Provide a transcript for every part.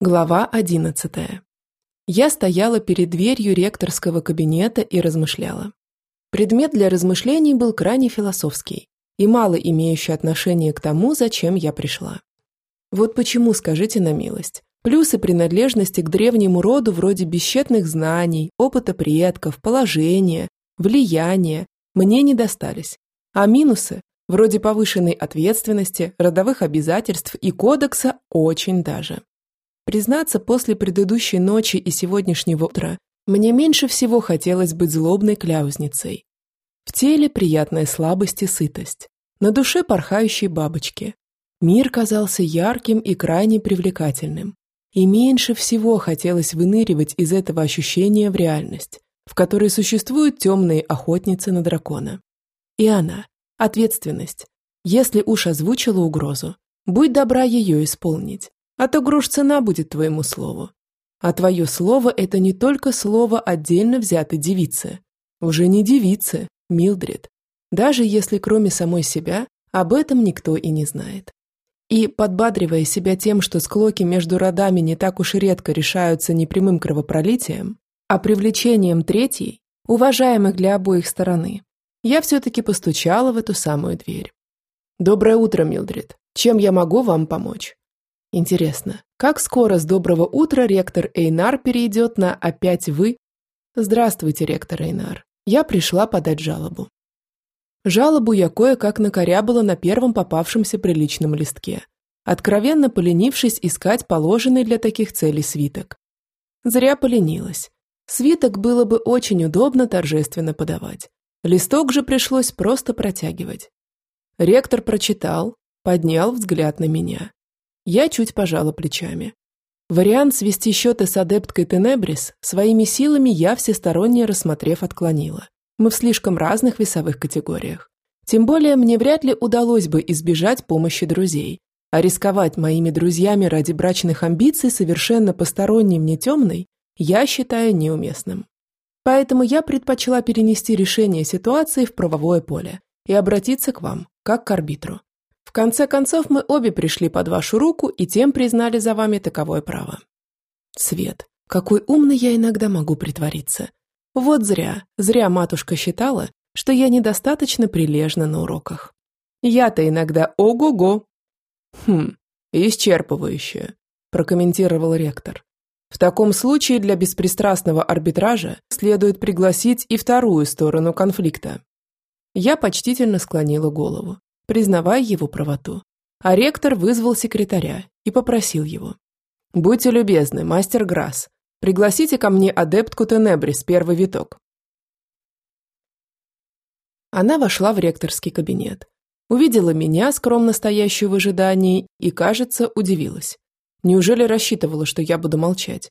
Глава 11. Я стояла перед дверью ректорского кабинета и размышляла. Предмет для размышлений был крайне философский и мало имеющий отношение к тому, зачем я пришла. Вот почему, скажите на милость, плюсы принадлежности к древнему роду вроде бесчетных знаний, опыта предков, положения, влияния мне не достались, а минусы, вроде повышенной ответственности, родовых обязательств и кодекса, очень даже. Признаться, после предыдущей ночи и сегодняшнего утра мне меньше всего хотелось быть злобной кляузницей. В теле приятная слабость и сытость, на душе порхающие бабочки. Мир казался ярким и крайне привлекательным. И меньше всего хотелось выныривать из этого ощущения в реальность, в которой существуют темные охотницы на дракона. И она, ответственность. Если уж озвучила угрозу, будь добра ее исполнить. А то грош цена будет твоему слову. А твое слово – это не только слово отдельно взятой девицы. Уже не девицы, Милдред. Даже если кроме самой себя, об этом никто и не знает. И, подбадривая себя тем, что склоки между родами не так уж и редко решаются не прямым кровопролитием, а привлечением третьей, уважаемых для обоих стороны, я все-таки постучала в эту самую дверь. «Доброе утро, Милдред. Чем я могу вам помочь?» Интересно, как скоро с доброго утра ректор Эйнар перейдет на «опять вы»? Здравствуйте, ректор Эйнар. Я пришла подать жалобу. Жалобу я кое-как накорябала на первом попавшемся приличном листке, откровенно поленившись искать положенный для таких целей свиток. Зря поленилась. Свиток было бы очень удобно торжественно подавать. Листок же пришлось просто протягивать. Ректор прочитал, поднял взгляд на меня. Я чуть пожала плечами. Вариант свести счеты с адепткой Тенебрис своими силами я всесторонне рассмотрев отклонила. Мы в слишком разных весовых категориях. Тем более мне вряд ли удалось бы избежать помощи друзей, а рисковать моими друзьями ради брачных амбиций совершенно посторонней мне темной я считаю неуместным. Поэтому я предпочла перенести решение ситуации в правовое поле и обратиться к вам, как к арбитру. Конце концов, мы обе пришли под вашу руку и тем признали за вами таковое право. Свет, какой умный я иногда могу притвориться. Вот зря, зря матушка считала, что я недостаточно прилежна на уроках. Я-то иногда ого-го. Хм, исчерпывающе, прокомментировал ректор. В таком случае для беспристрастного арбитража следует пригласить и вторую сторону конфликта. Я почтительно склонила голову признавая его правоту. А ректор вызвал секретаря и попросил его. «Будьте любезны, мастер Грасс, пригласите ко мне адептку Тенебрис, первый виток». Она вошла в ректорский кабинет, увидела меня, скромно стоящую в ожидании, и, кажется, удивилась. Неужели рассчитывала, что я буду молчать?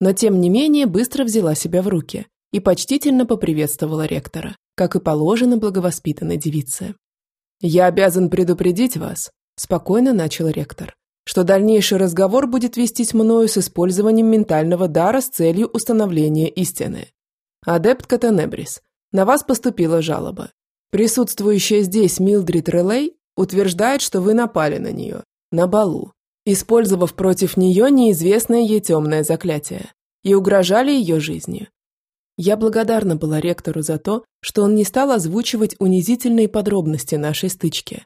Но, тем не менее, быстро взяла себя в руки и почтительно поприветствовала ректора, как и положено благовоспитанной девице. «Я обязан предупредить вас», – спокойно начал ректор, «что дальнейший разговор будет вестись мною с использованием ментального дара с целью установления истины. Адепт Катенебрис, на вас поступила жалоба. Присутствующая здесь Милдрид Релей утверждает, что вы напали на нее, на балу, использовав против нее неизвестное ей темное заклятие, и угрожали ее жизни. Я благодарна была ректору за то, что он не стал озвучивать унизительные подробности нашей стычки.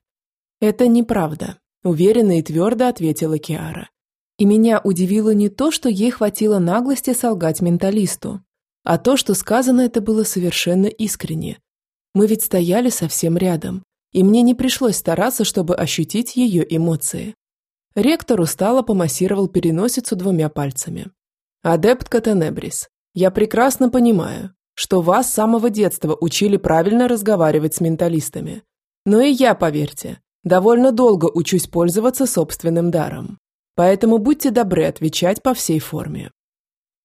«Это неправда», – уверенно и твердо ответила Киара. И меня удивило не то, что ей хватило наглости солгать менталисту, а то, что сказано это было совершенно искренне. Мы ведь стояли совсем рядом, и мне не пришлось стараться, чтобы ощутить ее эмоции. Ректор устало помассировал переносицу двумя пальцами. «Адепт Катенебрис, я прекрасно понимаю, что вас с самого детства учили правильно разговаривать с менталистами. Но и я, поверьте, довольно долго учусь пользоваться собственным даром. Поэтому будьте добры отвечать по всей форме».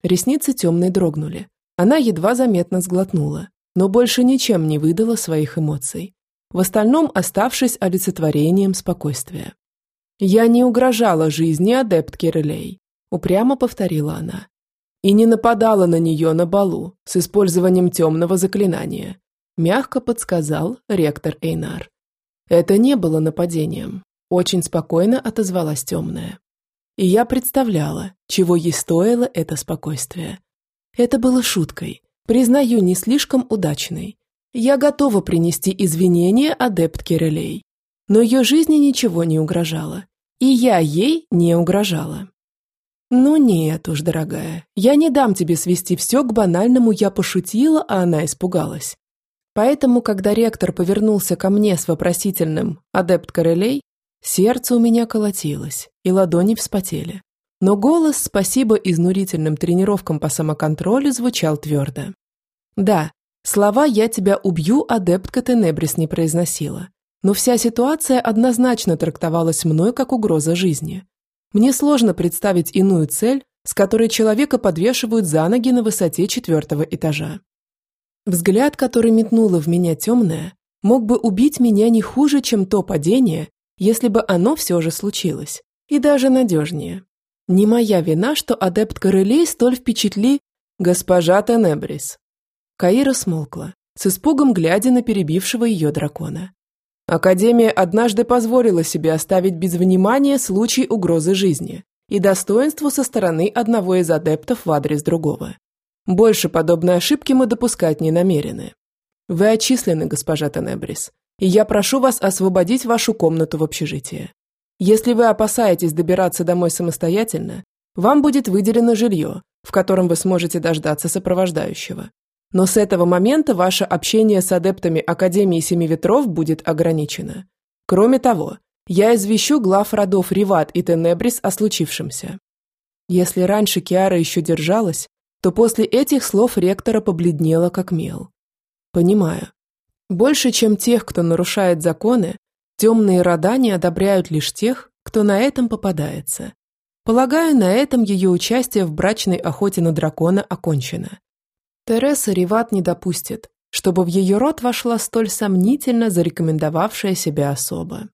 Ресницы темные дрогнули. Она едва заметно сглотнула, но больше ничем не выдала своих эмоций, в остальном оставшись олицетворением спокойствия. «Я не угрожала жизни адептки Релей», – упрямо повторила она и не нападала на нее на балу с использованием темного заклинания, мягко подсказал ректор Эйнар. Это не было нападением, очень спокойно отозвалась темная. И я представляла, чего ей стоило это спокойствие. Это было шуткой, признаю, не слишком удачной. Я готова принести извинения адептке Релей. Но ее жизни ничего не угрожало. И я ей не угрожала. «Ну нет уж, дорогая, я не дам тебе свести все к банальному «я пошутила», а она испугалась. Поэтому, когда ректор повернулся ко мне с вопросительным «адепт Королей», сердце у меня колотилось, и ладони вспотели. Но голос, спасибо изнурительным тренировкам по самоконтролю, звучал твердо. Да, слова «я тебя убью» адептка Тенебрис не произносила, но вся ситуация однозначно трактовалась мной как угроза жизни. Мне сложно представить иную цель, с которой человека подвешивают за ноги на высоте четвертого этажа. Взгляд, который метнуло в меня темное, мог бы убить меня не хуже, чем то падение, если бы оно все же случилось, и даже надежнее. Не моя вина, что адепт Королей столь впечатли госпожа Тенебрис. Каира смолкла, с испугом глядя на перебившего ее дракона. Академия однажды позволила себе оставить без внимания случай угрозы жизни и достоинству со стороны одного из адептов в адрес другого. Больше подобной ошибки мы допускать не намерены. Вы отчислены, госпожа Тенебрис, и я прошу вас освободить вашу комнату в общежитии. Если вы опасаетесь добираться домой самостоятельно, вам будет выделено жилье, в котором вы сможете дождаться сопровождающего. Но с этого момента ваше общение с адептами Академии Семи Ветров будет ограничено. Кроме того, я извещу глав родов Риват и Тенебрис о случившемся. Если раньше Киара еще держалась, то после этих слов ректора побледнела как мел. Понимаю. Больше, чем тех, кто нарушает законы, темные рода не одобряют лишь тех, кто на этом попадается. Полагаю, на этом ее участие в брачной охоте на дракона окончено. Тереса Риват не допустит, чтобы в ее род вошла столь сомнительно зарекомендовавшая себя особа.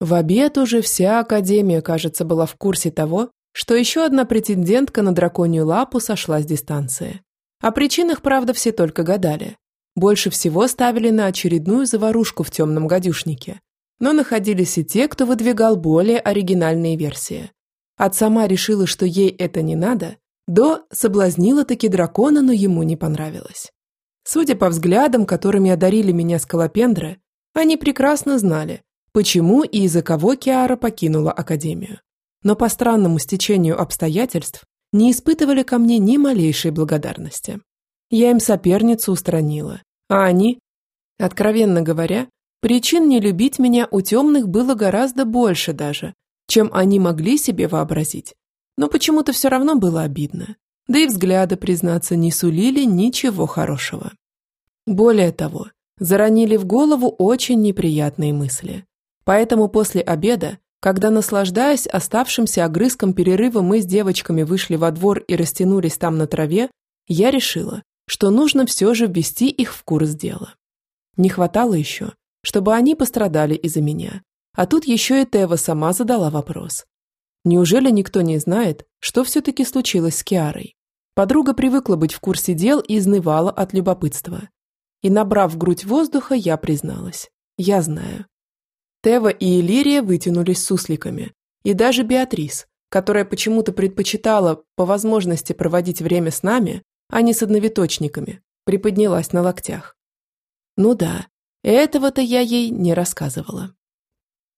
В обед уже вся Академия, кажется, была в курсе того, что еще одна претендентка на драконью лапу сошла с дистанции. О причинах, правда, все только гадали. Больше всего ставили на очередную заварушку в темном гадюшнике. Но находились и те, кто выдвигал более оригинальные версии. От сама решила, что ей это не надо, до соблазнила таки дракона, но ему не понравилось. Судя по взглядам, которыми одарили меня скалопендры, они прекрасно знали, почему и из-за кого Киара покинула Академию. Но по странному стечению обстоятельств не испытывали ко мне ни малейшей благодарности. Я им соперницу устранила, а они, откровенно говоря, причин не любить меня у темных было гораздо больше даже, чем они могли себе вообразить но почему-то все равно было обидно. Да и взгляды, признаться, не сулили ничего хорошего. Более того, заронили в голову очень неприятные мысли. Поэтому после обеда, когда, наслаждаясь оставшимся огрызком перерыва, мы с девочками вышли во двор и растянулись там на траве, я решила, что нужно все же ввести их в курс дела. Не хватало еще, чтобы они пострадали из-за меня. А тут еще и Тева сама задала вопрос. Неужели никто не знает, что все-таки случилось с Киарой? Подруга привыкла быть в курсе дел и изнывала от любопытства. И набрав в грудь воздуха, я призналась. Я знаю. Тева и Элирия вытянулись сусликами. И даже Беатрис, которая почему-то предпочитала по возможности проводить время с нами, а не с одновиточниками, приподнялась на локтях. Ну да, этого-то я ей не рассказывала.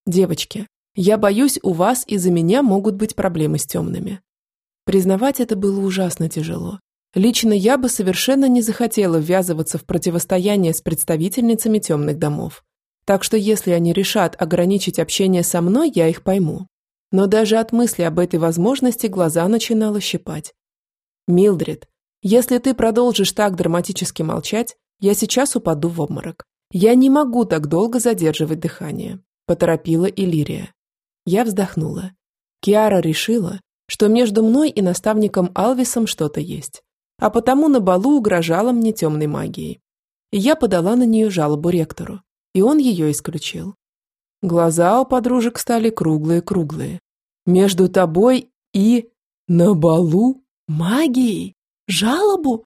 Девочки, я боюсь, у вас из-за меня могут быть проблемы с темными. Признавать это было ужасно тяжело. Лично я бы совершенно не захотела ввязываться в противостояние с представительницами темных домов. Так что если они решат ограничить общение со мной, я их пойму. Но даже от мысли об этой возможности глаза начинало щипать. «Милдрид, если ты продолжишь так драматически молчать, я сейчас упаду в обморок. Я не могу так долго задерживать дыхание», – поторопила Иллирия. Я вздохнула. Киара решила, что между мной и наставником Алвисом что-то есть, а потому на балу угрожала мне темной магией. Я подала на нее жалобу ректору, и он ее исключил. Глаза у подружек стали круглые-круглые. Между тобой и... на балу? Магией? Жалобу?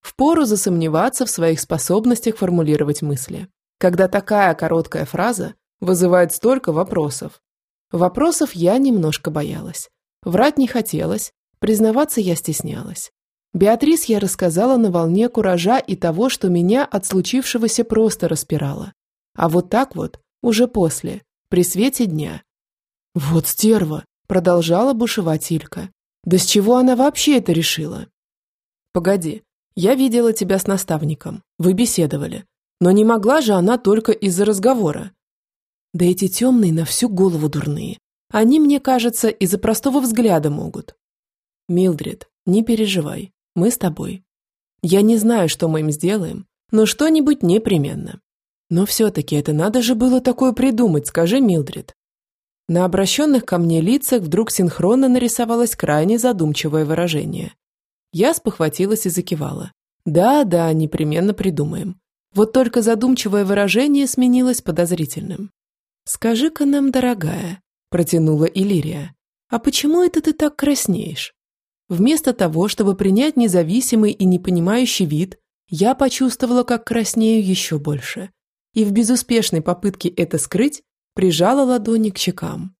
Впору засомневаться в своих способностях формулировать мысли, когда такая короткая фраза вызывает столько вопросов. Вопросов я немножко боялась. Врать не хотелось, признаваться я стеснялась. Беатрис я рассказала на волне куража и того, что меня от случившегося просто распирало. А вот так вот, уже после, при свете дня. «Вот стерва!» – продолжала бушевать Илька. «Да с чего она вообще это решила?» «Погоди, я видела тебя с наставником, вы беседовали. Но не могла же она только из-за разговора. Да эти темные на всю голову дурные. Они, мне кажется, из-за простого взгляда могут. Милдрид, не переживай, мы с тобой. Я не знаю, что мы им сделаем, но что-нибудь непременно. Но все-таки это надо же было такое придумать, скажи, Милдрид. На обращенных ко мне лицах вдруг синхронно нарисовалось крайне задумчивое выражение. Я спохватилась и закивала. Да, да, непременно придумаем. Вот только задумчивое выражение сменилось подозрительным. «Скажи-ка нам, дорогая», – протянула Иллирия, – «а почему это ты так краснеешь?» Вместо того, чтобы принять независимый и непонимающий вид, я почувствовала, как краснею еще больше. И в безуспешной попытке это скрыть, прижала ладони к щекам.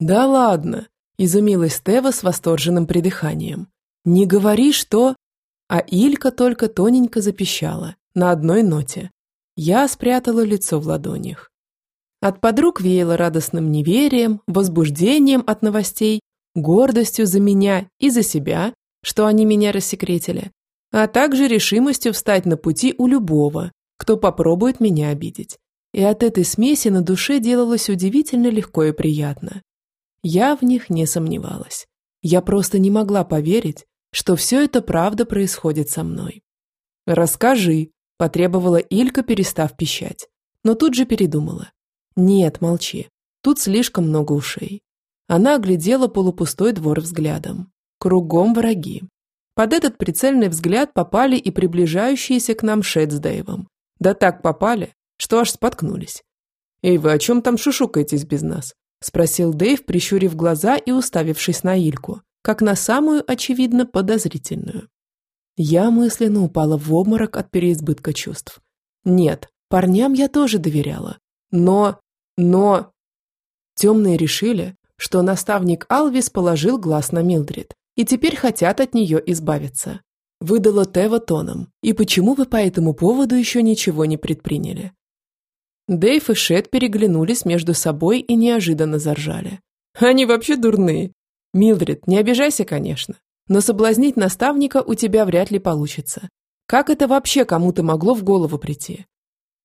«Да ладно!» – изумилась Тева с восторженным придыханием. «Не говори, что...» А Илька только тоненько запищала, на одной ноте. Я спрятала лицо в ладонях. От подруг веяло радостным неверием, возбуждением от новостей, гордостью за меня и за себя, что они меня рассекретили, а также решимостью встать на пути у любого, кто попробует меня обидеть. И от этой смеси на душе делалось удивительно легко и приятно. Я в них не сомневалась. Я просто не могла поверить, что все это правда происходит со мной. «Расскажи», – потребовала Илька, перестав пищать, но тут же передумала. «Нет, молчи. Тут слишком много ушей». Она оглядела полупустой двор взглядом. Кругом враги. Под этот прицельный взгляд попали и приближающиеся к нам Шет с Дэйвом. Да так попали, что аж споткнулись. «Эй, вы о чем там шушукаетесь без нас?» – спросил Дэйв, прищурив глаза и уставившись на Ильку, как на самую, очевидно, подозрительную. Я мысленно упала в обморок от переизбытка чувств. Нет, парням я тоже доверяла. Но но... Темные решили, что наставник Алвис положил глаз на Милдрид и теперь хотят от нее избавиться. Выдала Тева тоном. И почему вы по этому поводу еще ничего не предприняли? Дейв и Шет переглянулись между собой и неожиданно заржали. Они вообще дурные. Милдрид, не обижайся, конечно, но соблазнить наставника у тебя вряд ли получится. Как это вообще кому-то могло в голову прийти?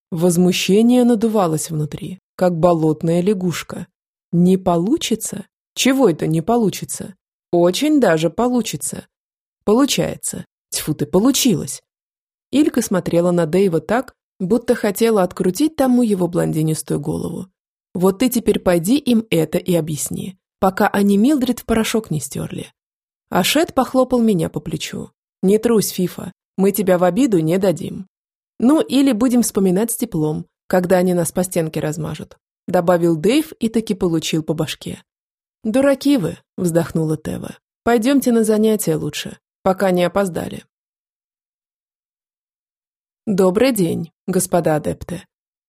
Возмущение надувалось внутри как болотная лягушка. Не получится? Чего это не получится? Очень даже получится. Получается. Тьфу ты, получилось. Илька смотрела на Дэйва так, будто хотела открутить тому его блондинистую голову. Вот ты теперь пойди им это и объясни, пока они Милдрид в порошок не стерли. Ашет похлопал меня по плечу. Не трусь, Фифа, мы тебя в обиду не дадим. Ну, или будем вспоминать с теплом, когда они нас по стенке размажут», – добавил Дэйв и таки получил по башке. «Дураки вы», – вздохнула Тева. «Пойдемте на занятия лучше, пока не опоздали». Добрый день, господа адепты.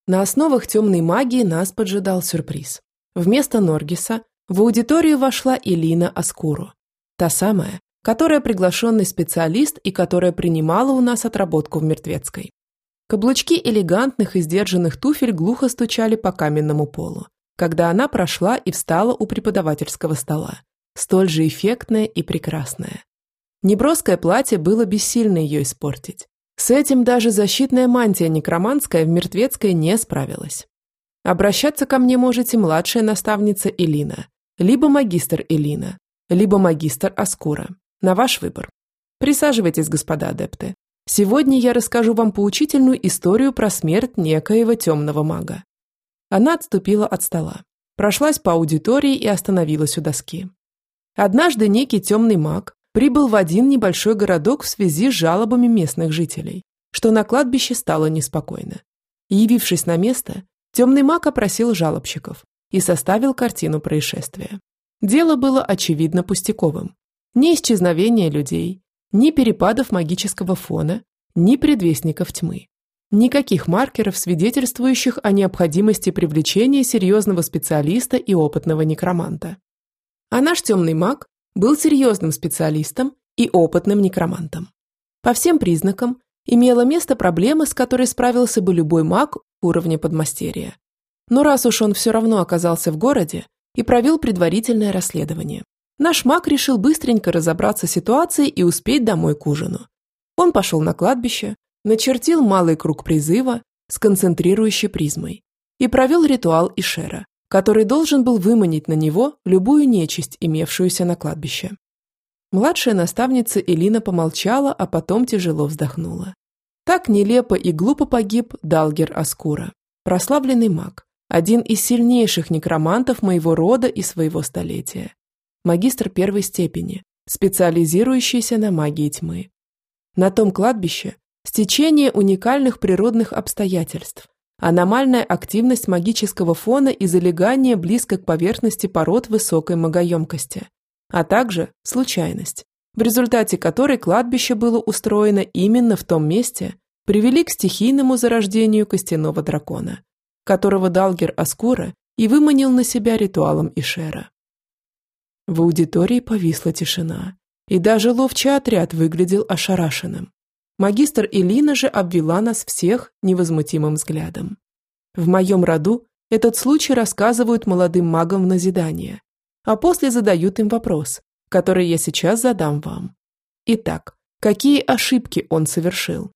На основах темной магии нас поджидал сюрприз. Вместо Норгиса в аудиторию вошла Элина Аскуру. Та самая, которая приглашенный специалист и которая принимала у нас отработку в Мертвецкой. Каблучки элегантных и сдержанных туфель глухо стучали по каменному полу, когда она прошла и встала у преподавательского стола, столь же эффектная и прекрасная. Неброское платье было бессильно ее испортить. С этим даже защитная мантия некроманская в мертвецкой не справилась. Обращаться ко мне можете младшая наставница Элина, либо магистр Элина, либо магистр Аскура. На ваш выбор. Присаживайтесь, господа адепты. Сегодня я расскажу вам поучительную историю про смерть некоего темного мага. Она отступила от стола, прошлась по аудитории и остановилась у доски. Однажды некий темный маг прибыл в один небольшой городок в связи с жалобами местных жителей, что на кладбище стало неспокойно. Явившись на место, темный маг опросил жалобщиков и составил картину происшествия. Дело было очевидно пустяковым. Не исчезновение людей, ни перепадов магического фона, ни предвестников тьмы. Никаких маркеров, свидетельствующих о необходимости привлечения серьезного специалиста и опытного некроманта. А наш темный маг был серьезным специалистом и опытным некромантом. По всем признакам имела место проблема, с которой справился бы любой маг уровня подмастерья. Но раз уж он все равно оказался в городе и провел предварительное расследование, наш маг решил быстренько разобраться с ситуацией и успеть домой к ужину. Он пошел на кладбище, начертил малый круг призыва с концентрирующей призмой и провел ритуал Ишера, который должен был выманить на него любую нечисть, имевшуюся на кладбище. Младшая наставница Элина помолчала, а потом тяжело вздохнула. Так нелепо и глупо погиб Далгер Аскура, прославленный маг, один из сильнейших некромантов моего рода и своего столетия. Магистр первой степени, специализирующийся на магии тьмы. На том кладбище стечение уникальных природных обстоятельств, аномальная активность магического фона и залегание близко к поверхности пород высокой магоемкости, а также случайность, в результате которой кладбище было устроено именно в том месте, привели к стихийному зарождению костяного дракона, которого Далгер Аскура и выманил на себя ритуалом Ишера. В аудитории повисла тишина, и даже ловчий отряд выглядел ошарашенным. Магистр Элина же обвела нас всех невозмутимым взглядом. В моем роду этот случай рассказывают молодым магам в назидание, а после задают им вопрос, который я сейчас задам вам. Итак, какие ошибки он совершил?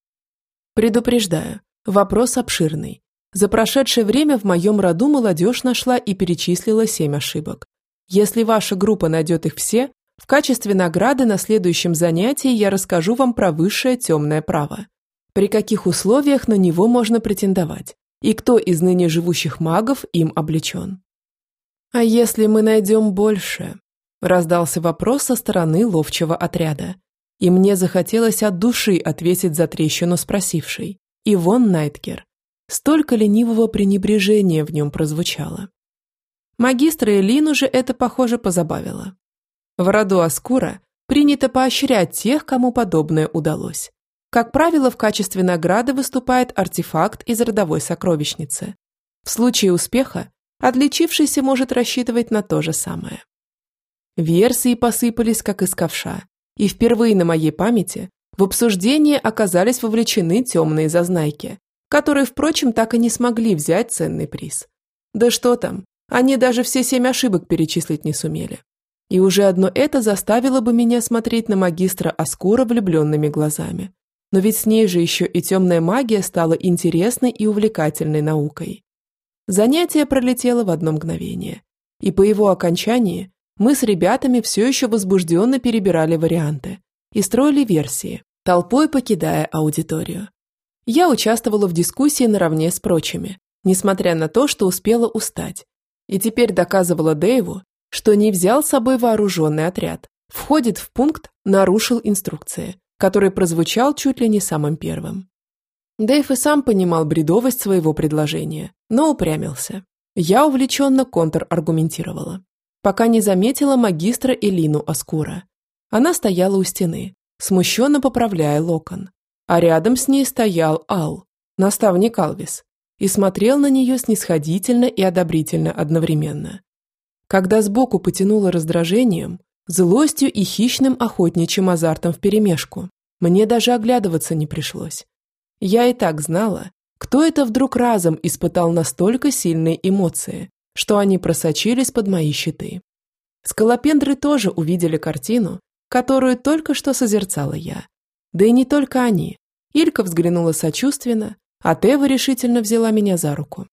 Предупреждаю, вопрос обширный. За прошедшее время в моем роду молодежь нашла и перечислила семь ошибок. Если ваша группа найдет их все, в качестве награды на следующем занятии я расскажу вам про высшее темное право. При каких условиях на него можно претендовать и кто из ныне живущих магов им облечен. «А если мы найдем больше?» – раздался вопрос со стороны ловчего отряда. И мне захотелось от души ответить за трещину спросившей. Ивон Найткер. Столько ленивого пренебрежения в нем прозвучало. Магистра Элину же это, похоже, позабавило. В роду Аскура принято поощрять тех, кому подобное удалось. Как правило, в качестве награды выступает артефакт из родовой сокровищницы. В случае успеха отличившийся может рассчитывать на то же самое. Версии посыпались, как из ковша, и впервые на моей памяти в обсуждение оказались вовлечены темные зазнайки, которые, впрочем, так и не смогли взять ценный приз. Да что там, они даже все семь ошибок перечислить не сумели. И уже одно это заставило бы меня смотреть на магистра Аскура влюбленными глазами. Но ведь с ней же еще и темная магия стала интересной и увлекательной наукой. Занятие пролетело в одно мгновение. И по его окончании мы с ребятами все еще возбужденно перебирали варианты и строили версии, толпой покидая аудиторию. Я участвовала в дискуссии наравне с прочими, несмотря на то, что успела устать. И теперь доказывала Дэйву, что не взял с собой вооруженный отряд, входит в пункт «нарушил инструкции», который прозвучал чуть ли не самым первым. Дэйв и сам понимал бредовость своего предложения, но упрямился. Я увлеченно контраргументировала, пока не заметила магистра Элину Аскура. Она стояла у стены, смущенно поправляя локон, а рядом с ней стоял Ал, наставник Алвис, и смотрел на нее снисходительно и одобрительно одновременно когда сбоку потянуло раздражением, злостью и хищным охотничьим азартом вперемешку. Мне даже оглядываться не пришлось. Я и так знала, кто это вдруг разом испытал настолько сильные эмоции, что они просочились под мои щиты. Скалопендры тоже увидели картину, которую только что созерцала я. Да и не только они. Илька взглянула сочувственно, а Тева решительно взяла меня за руку.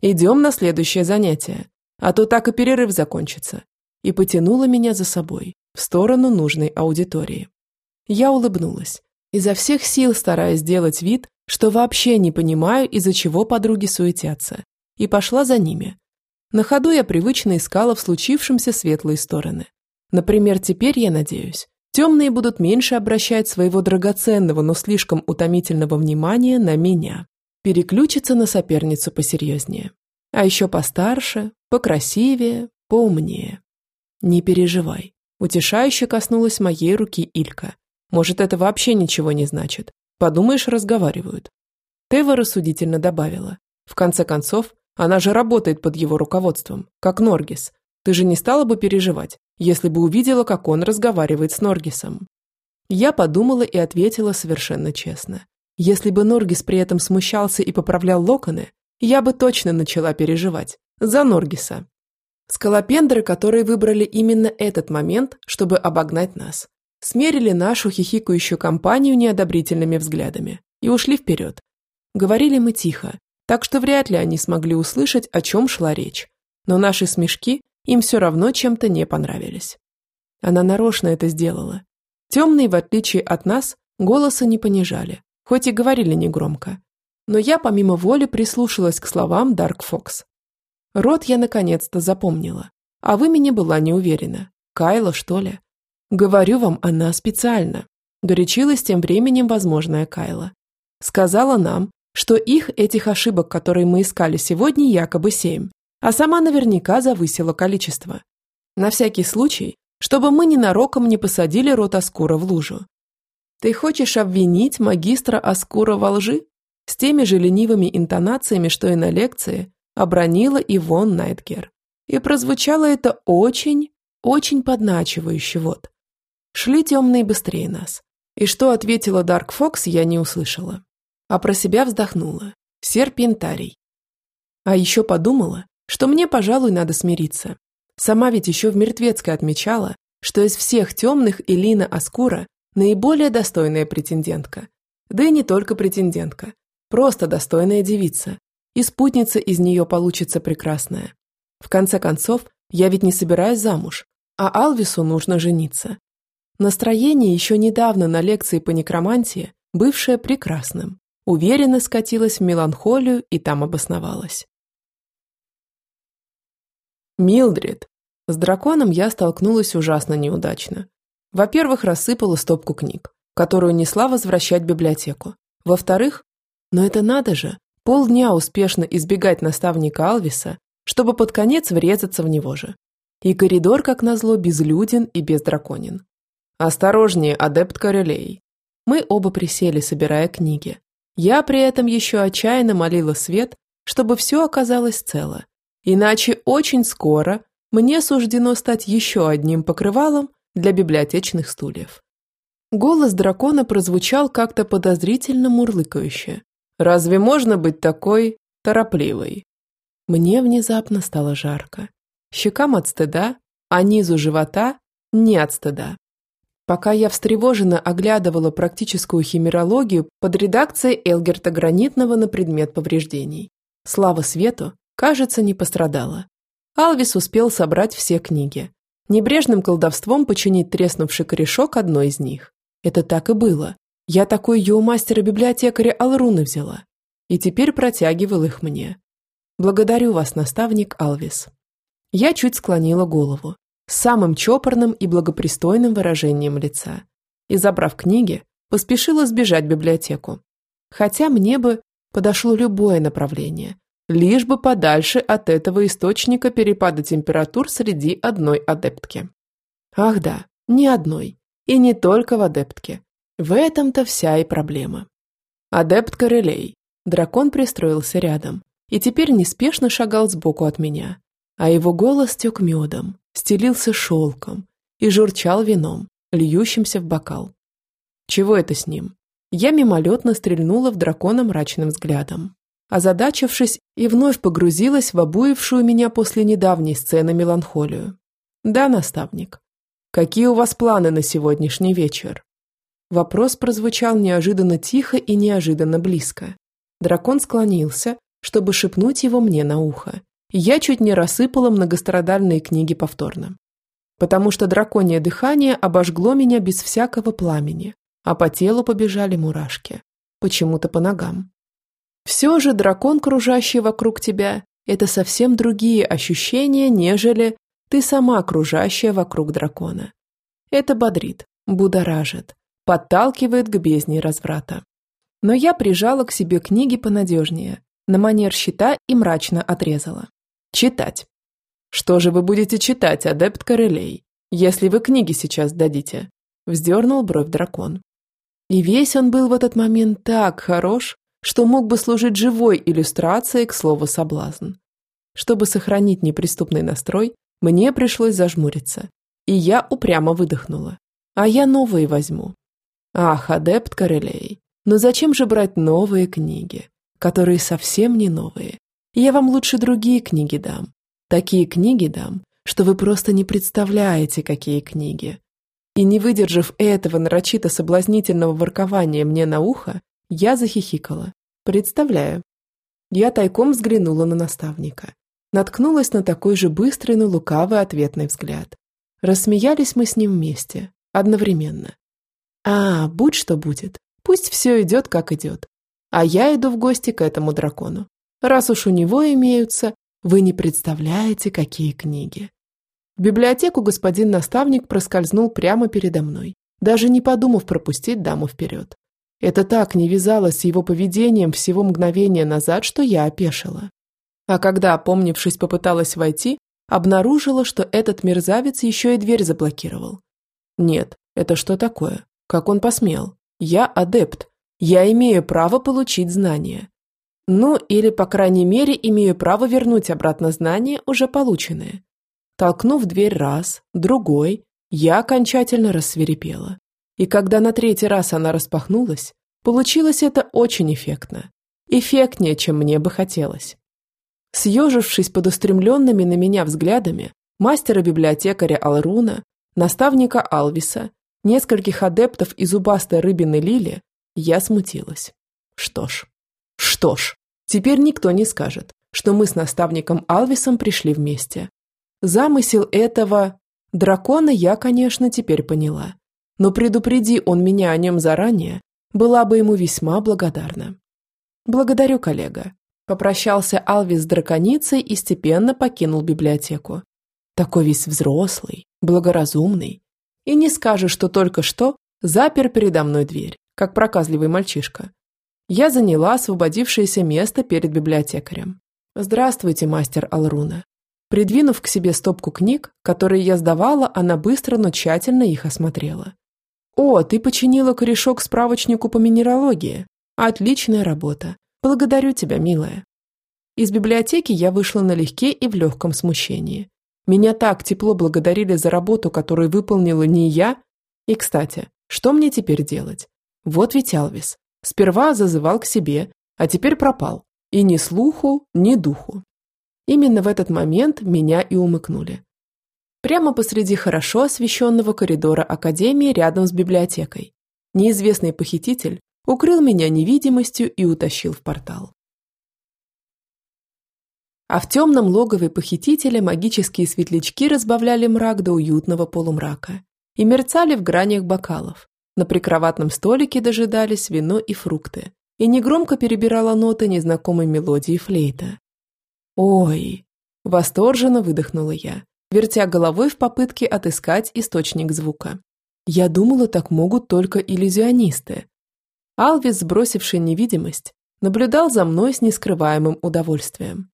«Идем на следующее занятие а то так и перерыв закончится, и потянула меня за собой в сторону нужной аудитории. Я улыбнулась, изо всех сил стараясь сделать вид, что вообще не понимаю, из-за чего подруги суетятся, и пошла за ними. На ходу я привычно искала в случившемся светлые стороны. Например, теперь, я надеюсь, темные будут меньше обращать своего драгоценного, но слишком утомительного внимания на меня, переключиться на соперницу посерьезнее. А еще постарше, покрасивее, поумнее. Не переживай. Утешающе коснулась моей руки Илька. Может, это вообще ничего не значит. Подумаешь, разговаривают. Тева рассудительно добавила. В конце концов, она же работает под его руководством, как Норгис. Ты же не стала бы переживать, если бы увидела, как он разговаривает с Норгисом. Я подумала и ответила совершенно честно. Если бы Норгис при этом смущался и поправлял локоны, я бы точно начала переживать. За Норгиса. Скалопендры, которые выбрали именно этот момент, чтобы обогнать нас, смерили нашу хихикающую компанию неодобрительными взглядами и ушли вперед. Говорили мы тихо, так что вряд ли они смогли услышать, о чем шла речь. Но наши смешки им все равно чем-то не понравились. Она нарочно это сделала. Темные, в отличие от нас, голоса не понижали, хоть и говорили негромко. Но я помимо воли прислушалась к словам Дарк Фокс. Рот я наконец-то запомнила, а в имени была не уверена. Кайла, что ли? Говорю вам, она специально. Горячилась тем временем возможная Кайла. Сказала нам, что их, этих ошибок, которые мы искали сегодня, якобы семь, а сама наверняка завысила количество. На всякий случай, чтобы мы ненароком не посадили рот Аскура в лужу. Ты хочешь обвинить магистра Аскура во лжи? С теми же ленивыми интонациями, что и на лекции, обронила Ивон Найтгер. И прозвучало это очень, очень подначивающе вот. Шли темные быстрее нас. И что ответила Дарк Фокс, я не услышала. А про себя вздохнула. Серпентарий. А еще подумала, что мне, пожалуй, надо смириться. Сама ведь еще в Мертвецкой отмечала, что из всех темных Элина Аскура наиболее достойная претендентка. Да и не только претендентка. Просто достойная девица. И спутница из нее получится прекрасная. В конце концов, я ведь не собираюсь замуж, а Алвису нужно жениться. Настроение еще недавно на лекции по некромантии, бывшее прекрасным, уверенно скатилось в меланхолию и там обосновалось. Милдрид. С драконом я столкнулась ужасно неудачно. Во-первых, рассыпала стопку книг, которую несла возвращать в библиотеку. Во-вторых, но это надо же, полдня успешно избегать наставника Алвиса, чтобы под конец врезаться в него же. И коридор, как назло, безлюден и бездраконен. «Осторожнее, адепт Королей!» Мы оба присели, собирая книги. Я при этом еще отчаянно молила Свет, чтобы все оказалось цело, Иначе очень скоро мне суждено стать еще одним покрывалом для библиотечных стульев. Голос дракона прозвучал как-то подозрительно мурлыкающе. «Разве можно быть такой торопливой?» Мне внезапно стало жарко. Щекам от стыда, а низу живота не от стыда. Пока я встревоженно оглядывала практическую химерологию под редакцией Элгерта Гранитного на предмет повреждений. Слава свету, кажется, не пострадала. Алвис успел собрать все книги. Небрежным колдовством починить треснувший корешок одной из них. Это так и было. Я такой ее у мастера-библиотекаря Алруны взяла. И теперь протягивал их мне. Благодарю вас, наставник Алвис. Я чуть склонила голову, с самым чопорным и благопристойным выражением лица. И, забрав книги, поспешила сбежать в библиотеку. Хотя мне бы подошло любое направление, лишь бы подальше от этого источника перепада температур среди одной адептки. Ах да, не одной, и не только в адептке. В этом-то вся и проблема. Адептка Релей. Дракон пристроился рядом и теперь неспешно шагал сбоку от меня, а его голос тек медом, стелился шелком и журчал вином, льющимся в бокал. Чего это с ним? Я мимолетно стрельнула в дракона мрачным взглядом озадачившись и вновь погрузилась в обуившую меня после недавней сцены меланхолию. «Да, наставник. Какие у вас планы на сегодняшний вечер?» Вопрос прозвучал неожиданно тихо и неожиданно близко. Дракон склонился, чтобы шепнуть его мне на ухо. я чуть не рассыпала многострадальные книги повторно. Потому что драконье дыхание обожгло меня без всякого пламени, а по телу побежали мурашки. Почему-то по ногам. Все же дракон, кружащий вокруг тебя, это совсем другие ощущения, нежели ты сама кружащая вокруг дракона. Это бодрит, будоражит, подталкивает к бездне разврата. Но я прижала к себе книги понадежнее, на манер щита и мрачно отрезала. Читать. Что же вы будете читать, адепт Королей, если вы книги сейчас дадите? Вздернул бровь дракон. И весь он был в этот момент так хорош, что мог бы служить живой иллюстрацией к слову «соблазн». Чтобы сохранить неприступный настрой, мне пришлось зажмуриться, и я упрямо выдохнула. А я новые возьму. Ах, адепт Корелей, но зачем же брать новые книги, которые совсем не новые? Я вам лучше другие книги дам. Такие книги дам, что вы просто не представляете, какие книги. И не выдержав этого нарочито соблазнительного воркования мне на ухо, я захихикала. Представляю. Я тайком взглянула на наставника. Наткнулась на такой же быстрый, но лукавый ответный взгляд. Рассмеялись мы с ним вместе, одновременно. А, будь что будет, пусть все идет, как идет. А я иду в гости к этому дракону. Раз уж у него имеются, вы не представляете, какие книги. В библиотеку господин наставник проскользнул прямо передо мной, даже не подумав пропустить даму вперед. Это так не вязалось с его поведением всего мгновения назад, что я опешила. А когда, опомнившись, попыталась войти, обнаружила, что этот мерзавец еще и дверь заблокировал. Нет, это что такое? Как он посмел? Я адепт. Я имею право получить знания. Ну, или, по крайней мере, имею право вернуть обратно знания, уже полученные. Толкнув дверь раз, другой, я окончательно рассверепела. И когда на третий раз она распахнулась, получилось это очень эффектно. Эффектнее, чем мне бы хотелось. Съежившись под устремленными на меня взглядами мастера-библиотекаря Алруна, наставника Алвиса, нескольких адептов из зубастой рыбины Лили, я смутилась. Что ж, что ж, теперь никто не скажет, что мы с наставником Алвисом пришли вместе. Замысел этого дракона я, конечно, теперь поняла. Но предупреди он меня о нем заранее, была бы ему весьма благодарна. «Благодарю, коллега», – попрощался Алвис с драконицей и степенно покинул библиотеку. Такой весь взрослый, благоразумный. И не скажешь, что только что запер передо мной дверь, как проказливый мальчишка. Я заняла освободившееся место перед библиотекарем. «Здравствуйте, мастер Алруна. Придвинув к себе стопку книг, которые я сдавала, она быстро, но тщательно их осмотрела. «О, ты починила корешок справочнику по минералогии. Отличная работа. Благодарю тебя, милая». Из библиотеки я вышла налегке и в легком смущении. Меня так тепло благодарили за работу, которую выполнила не я. И, кстати, что мне теперь делать? Вот ведь Алвис. Сперва зазывал к себе, а теперь пропал. И ни слуху, ни духу. Именно в этот момент меня и умыкнули. Прямо посреди хорошо освещенного коридора Академии рядом с библиотекой. Неизвестный похититель укрыл меня невидимостью и утащил в портал. А в темном логове похитителя магические светлячки разбавляли мрак до уютного полумрака и мерцали в гранях бокалов. На прикроватном столике дожидались вино и фрукты, и негромко перебирала ноты незнакомой мелодии флейта. «Ой!» – восторженно выдохнула я, вертя головой в попытке отыскать источник звука. Я думала, так могут только иллюзионисты. Алвис, сбросивший невидимость, наблюдал за мной с нескрываемым удовольствием.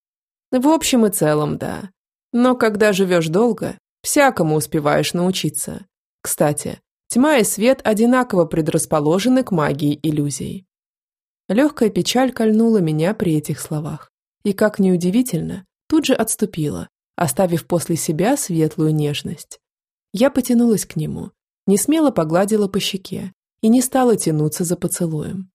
В общем и целом, да. Но когда живешь долго, всякому успеваешь научиться. Кстати, тьма и свет одинаково предрасположены к магии иллюзий. Легкая печаль кольнула меня при этих словах и, как неудивительно, тут же отступила, оставив после себя светлую нежность. Я потянулась к нему, не смело погладила по щеке и не стала тянуться за поцелуем.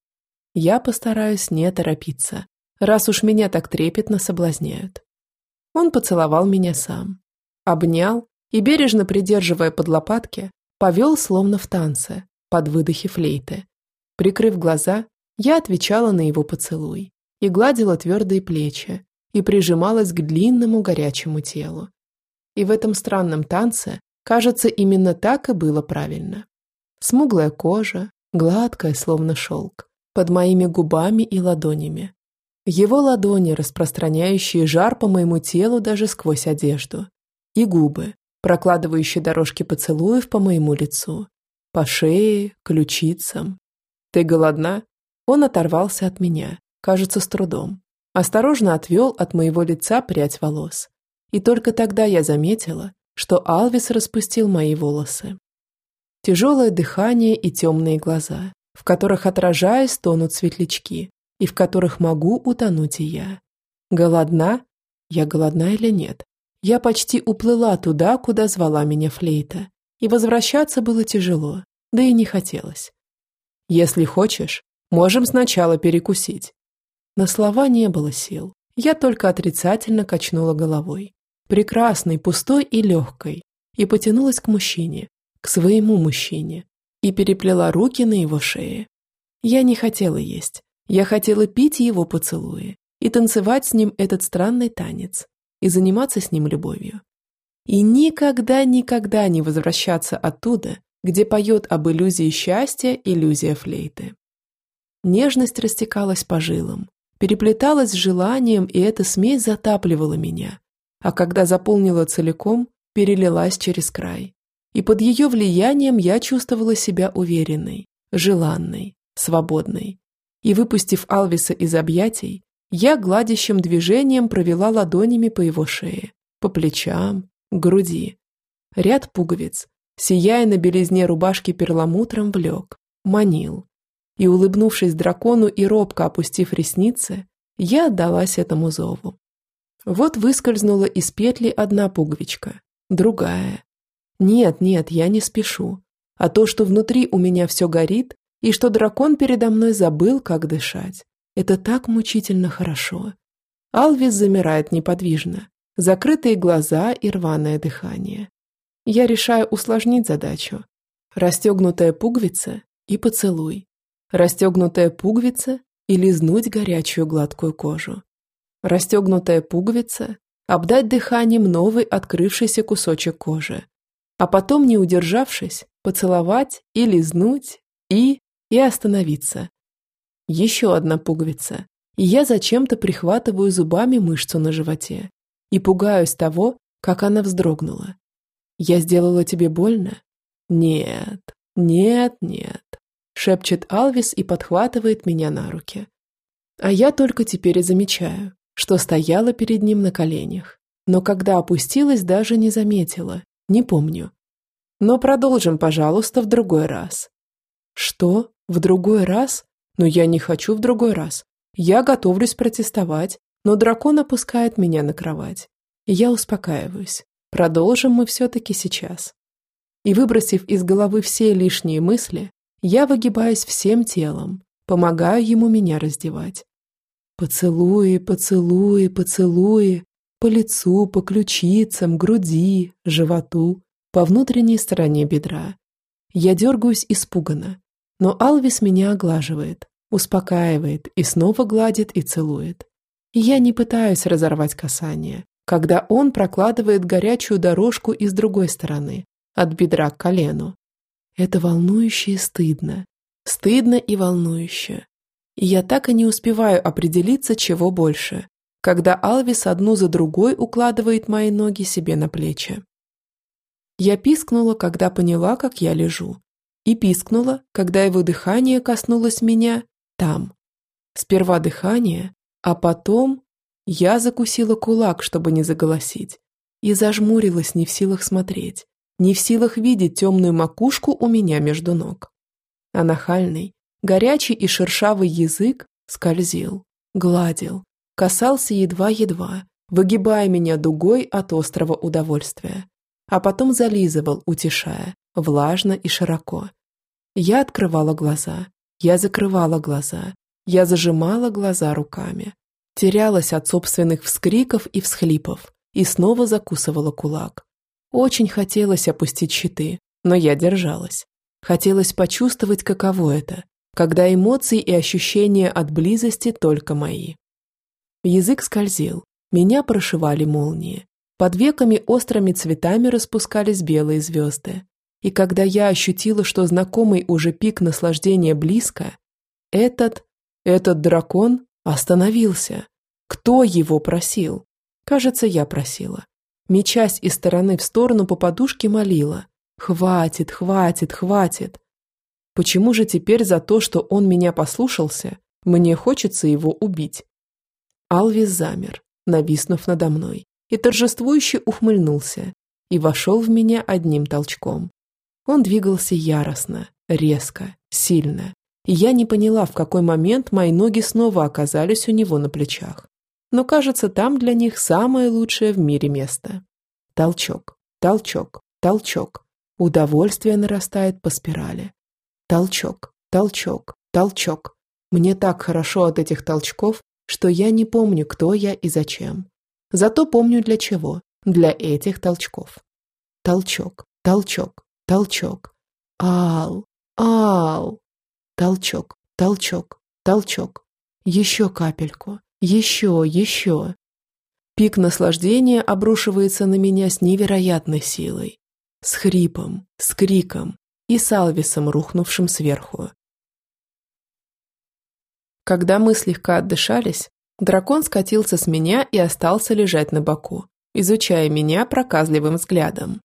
Я постараюсь не торопиться, раз уж меня так трепетно соблазняют. Он поцеловал меня сам, обнял и, бережно придерживая под лопатки, повел словно в танце, под выдохи флейты. Прикрыв глаза, я отвечала на его поцелуй и гладила твердые плечи, и прижималась к длинному горячему телу. И в этом странном танце, кажется, именно так и было правильно. Смуглая кожа, гладкая, словно шелк, под моими губами и ладонями. Его ладони, распространяющие жар по моему телу даже сквозь одежду. И губы, прокладывающие дорожки поцелуев по моему лицу. По шее, ключицам. «Ты голодна?» Он оторвался от меня кажется, с трудом. Осторожно отвел от моего лица прядь волос. И только тогда я заметила, что Алвис распустил мои волосы. Тяжелое дыхание и темные глаза, в которых, отражаясь, тонут светлячки, и в которых могу утонуть и я. Голодна? Я голодна или нет? Я почти уплыла туда, куда звала меня флейта, и возвращаться было тяжело, да и не хотелось. Если хочешь, можем сначала перекусить. На слова не было сил, я только отрицательно качнула головой, прекрасной, пустой и легкой, и потянулась к мужчине, к своему мужчине, и переплела руки на его шее. Я не хотела есть, я хотела пить его поцелуи и танцевать с ним этот странный танец, и заниматься с ним любовью. И никогда-никогда не возвращаться оттуда, где поет об иллюзии счастья иллюзия флейты. Нежность растекалась по жилам, переплеталась с желанием, и эта смесь затапливала меня, а когда заполнила целиком, перелилась через край. И под ее влиянием я чувствовала себя уверенной, желанной, свободной. И выпустив Алвиса из объятий, я гладящим движением провела ладонями по его шее, по плечам, груди. Ряд пуговиц, сияя на белизне рубашки перламутром, влек, манил. И, улыбнувшись дракону и робко опустив ресницы, я отдалась этому зову. Вот выскользнула из петли одна пуговичка, другая. Нет, нет, я не спешу. А то, что внутри у меня все горит, и что дракон передо мной забыл, как дышать. Это так мучительно хорошо. Алвис замирает неподвижно, закрытые глаза и рваное дыхание. Я решаю усложнить задачу. Расстегнутая пуговица и поцелуй. Расстегнутая пуговица и лизнуть горячую гладкую кожу. Расстегнутая пуговица, обдать дыханием новый открывшийся кусочек кожи. А потом, не удержавшись, поцеловать и лизнуть, и... и остановиться, еще одна пуговица, и я зачем-то прихватываю зубами мышцу на животе и пугаюсь того, как она вздрогнула. «Я сделала тебе больно?» «Нет, нет, нет», – шепчет Алвис и подхватывает меня на руки. А я только теперь и замечаю, что стояла перед ним на коленях, но когда опустилась, даже не заметила, не помню. Но продолжим, пожалуйста, в другой раз. Что? В другой раз? Но я не хочу в другой раз. Я готовлюсь протестовать, но дракон опускает меня на кровать. Я успокаиваюсь. Продолжим мы все-таки сейчас. И выбросив из головы все лишние мысли, я выгибаюсь всем телом, помогаю ему меня раздевать. Поцелуи, поцелуи, поцелуи, по лицу, по ключицам, груди, животу, по внутренней стороне бедра. Я дергаюсь испуганно, но Алвис меня оглаживает, успокаивает и снова гладит и целует. И я не пытаюсь разорвать касание, когда он прокладывает горячую дорожку и с другой стороны, от бедра к колену. Это волнующе и стыдно. Стыдно и волнующе. И я так и не успеваю определиться, чего больше, когда Алвис одну за другой укладывает мои ноги себе на плечи. Я пискнула, когда поняла, как я лежу, и пискнула, когда его дыхание коснулось меня там. Сперва дыхание, а потом я закусила кулак, чтобы не заголосить, и зажмурилась, не в силах смотреть, не в силах видеть темную макушку у меня между ног. А нахальный, горячий и шершавый язык скользил, гладил, касался едва-едва, выгибая меня дугой от острого удовольствия, а потом зализывал, утешая, влажно и широко. Я открывала глаза, я закрывала глаза, я зажимала глаза руками, терялась от собственных вскриков и всхлипов и снова закусывала кулак. Очень хотелось опустить щиты, но я держалась. Хотелось почувствовать, каково это, когда эмоции и ощущения от близости только мои. Язык скользил, меня прошивали молнии. Под веками острыми цветами распускались белые звезды. И когда я ощутила, что знакомый уже пик наслаждения близко, этот, этот дракон остановился. Кто его просил? Кажется, я просила. Мечась из стороны в сторону по подушке молила. «Хватит, хватит, хватит!» Почему же теперь за то, что он меня послушался, мне хочется его убить? Алвис замер, нависнув надо мной, и торжествующе ухмыльнулся, и вошел в меня одним толчком. Он двигался яростно, резко, сильно, и я не поняла, в какой момент мои ноги снова оказались у него на плечах. Но, кажется, там для них самое лучшее в мире место. Толчок, толчок, толчок. Удовольствие нарастает по спирали. Толчок, толчок, толчок. Мне так хорошо от этих толчков, что я не помню, кто я и зачем. Зато помню для чего. Для этих толчков. Толчок, толчок, толчок. Ал, ал. Толчок, толчок, толчок. Еще капельку, еще, еще. Пик наслаждения обрушивается на меня с невероятной силой. С хрипом, с криком и с рухнувшим сверху. Когда мы слегка отдышались, дракон скатился с меня и остался лежать на боку, изучая меня проказливым взглядом.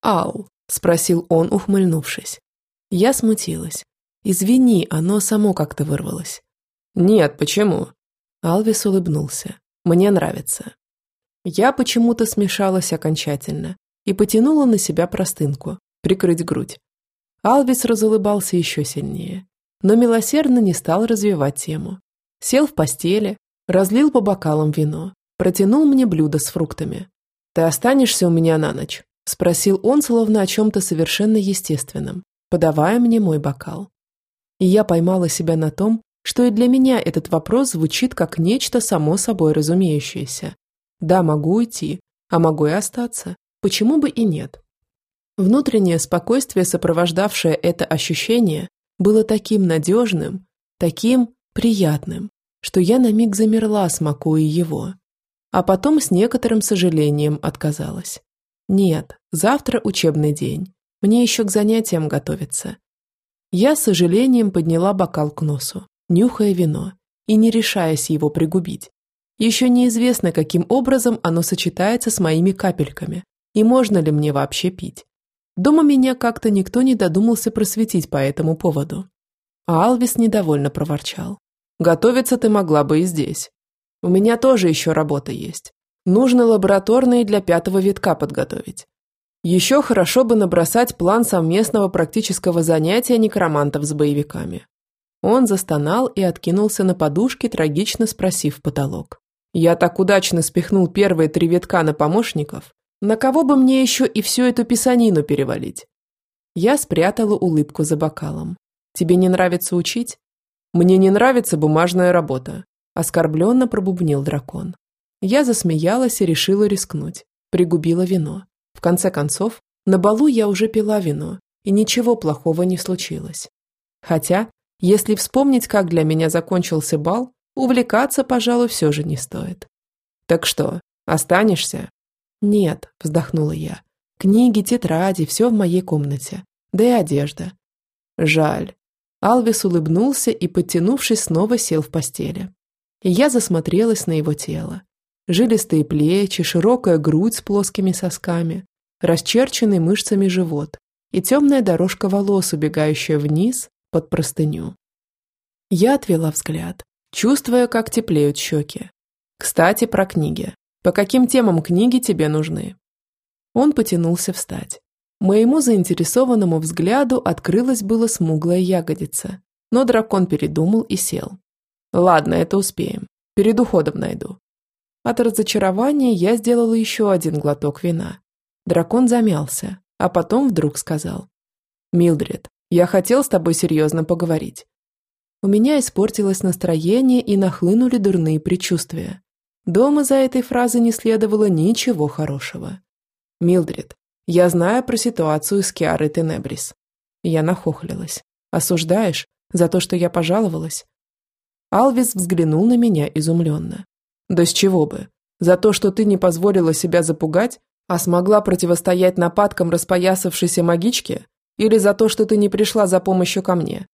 «Ау?» – спросил он, ухмыльнувшись. Я смутилась. «Извини, оно само как-то вырвалось». «Нет, почему?» Алвис улыбнулся. «Мне нравится». Я почему-то смешалась окончательно и потянула на себя простынку, прикрыть грудь. Алвис разулыбался еще сильнее, но милосердно не стал развивать тему. Сел в постели, разлил по бокалам вино, протянул мне блюдо с фруктами. «Ты останешься у меня на ночь?» – спросил он, словно о чем-то совершенно естественном, подавая мне мой бокал и я поймала себя на том, что и для меня этот вопрос звучит как нечто само собой разумеющееся. Да, могу уйти, а могу и остаться. Почему бы и нет? Внутреннее спокойствие, сопровождавшее это ощущение, было таким надежным, таким приятным, что я на миг замерла, смакуя его. А потом с некоторым сожалением отказалась. Нет, завтра учебный день. Мне еще к занятиям готовиться. Я с сожалением подняла бокал к носу, нюхая вино и не решаясь его пригубить. Еще неизвестно, каким образом оно сочетается с моими капельками и можно ли мне вообще пить. Дома меня как-то никто не додумался просветить по этому поводу. А Алвис недовольно проворчал. «Готовиться ты могла бы и здесь. У меня тоже еще работа есть. Нужно лабораторные для пятого витка подготовить. Еще хорошо бы набросать план совместного практического занятия некромантов с боевиками. Он застонал и откинулся на подушке, трагично спросив потолок. «Я так удачно спихнул первые три витка на помощников. На кого бы мне еще и всю эту писанину перевалить?» Я спрятала улыбку за бокалом. «Тебе не нравится учить?» «Мне не нравится бумажная работа», – оскорбленно пробубнил дракон. Я засмеялась и решила рискнуть. Пригубила вино. В конце концов, на балу я уже пила вино, и ничего плохого не случилось. Хотя, если вспомнить, как для меня закончился бал, увлекаться, пожалуй, все же не стоит. «Так что, останешься?» «Нет», – вздохнула я. «Книги, тетради, все в моей комнате. Да и одежда». «Жаль». Алвис улыбнулся и, подтянувшись, снова сел в постели. Я засмотрелась на его тело. Жилистые плечи, широкая грудь с плоскими сосками, расчерченный мышцами живот и темная дорожка волос, убегающая вниз под простыню. Я отвела взгляд, чувствуя, как теплеют щеки. «Кстати, про книги. По каким темам книги тебе нужны?» Он потянулся встать. Моему заинтересованному взгляду открылась было смуглая ягодица, но дракон передумал и сел. «Ладно, это успеем. Перед уходом найду. От разочарования я сделала еще один глоток вина. Дракон замялся, а потом вдруг сказал. «Милдред, я хотел с тобой серьезно поговорить». У меня испортилось настроение и нахлынули дурные предчувствия. Дома за этой фразой не следовало ничего хорошего. «Милдред, я знаю про ситуацию с Киарой Тенебрис». Я нахохлилась. «Осуждаешь? За то, что я пожаловалась?» Алвис взглянул на меня изумленно. Да с чего бы? За то, что ты не позволила себя запугать, а смогла противостоять нападкам распоясавшейся магички? Или за то, что ты не пришла за помощью ко мне?»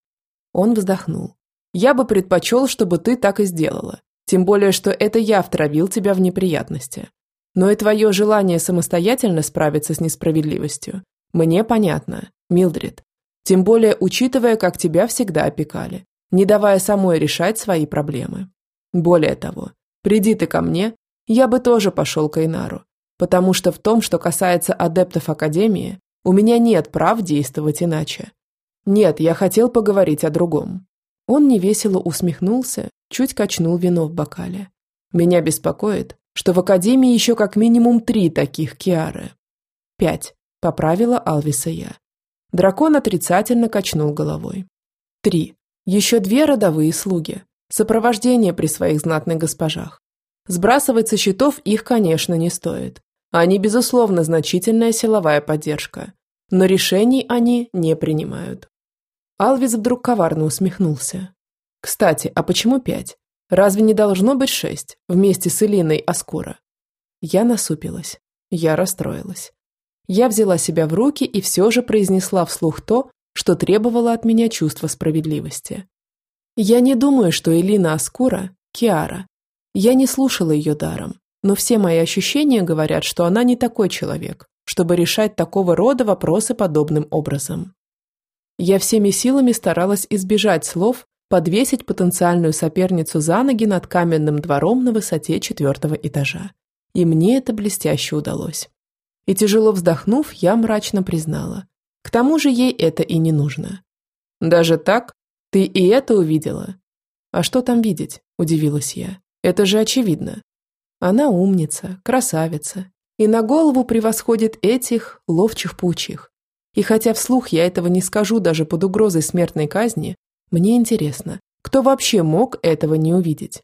Он вздохнул. «Я бы предпочел, чтобы ты так и сделала. Тем более, что это я втравил тебя в неприятности. Но и твое желание самостоятельно справиться с несправедливостью мне понятно, Милдрид. Тем более, учитывая, как тебя всегда опекали, не давая самой решать свои проблемы. Более того, Приди ты ко мне, я бы тоже пошел к Эйнару, потому что в том, что касается адептов Академии, у меня нет прав действовать иначе. Нет, я хотел поговорить о другом. Он невесело усмехнулся, чуть качнул вино в бокале. Меня беспокоит, что в Академии еще как минимум три таких Киары. Пять, поправила Алвиса я. Дракон отрицательно качнул головой. Три. Еще две родовые слуги. Сопровождение при своих знатных госпожах. Сбрасывать со счетов их, конечно, не стоит. Они, безусловно, значительная силовая поддержка. Но решений они не принимают. Алвис вдруг коварно усмехнулся. «Кстати, а почему пять? Разве не должно быть шесть, вместе с Элиной Аскура?» Я насупилась. Я расстроилась. Я взяла себя в руки и все же произнесла вслух то, что требовало от меня чувства справедливости. Я не думаю, что Элина Аскура – Киара. Я не слушала ее даром, но все мои ощущения говорят, что она не такой человек, чтобы решать такого рода вопросы подобным образом. Я всеми силами старалась избежать слов, подвесить потенциальную соперницу за ноги над каменным двором на высоте четвертого этажа. И мне это блестяще удалось. И тяжело вздохнув, я мрачно признала. К тому же ей это и не нужно. «Даже так? Ты и это увидела?» «А что там видеть?» – удивилась я. «Это же очевидно. Она умница, красавица, и на голову превосходит этих ловчих паучих. И хотя вслух я этого не скажу даже под угрозой смертной казни, мне интересно, кто вообще мог этого не увидеть?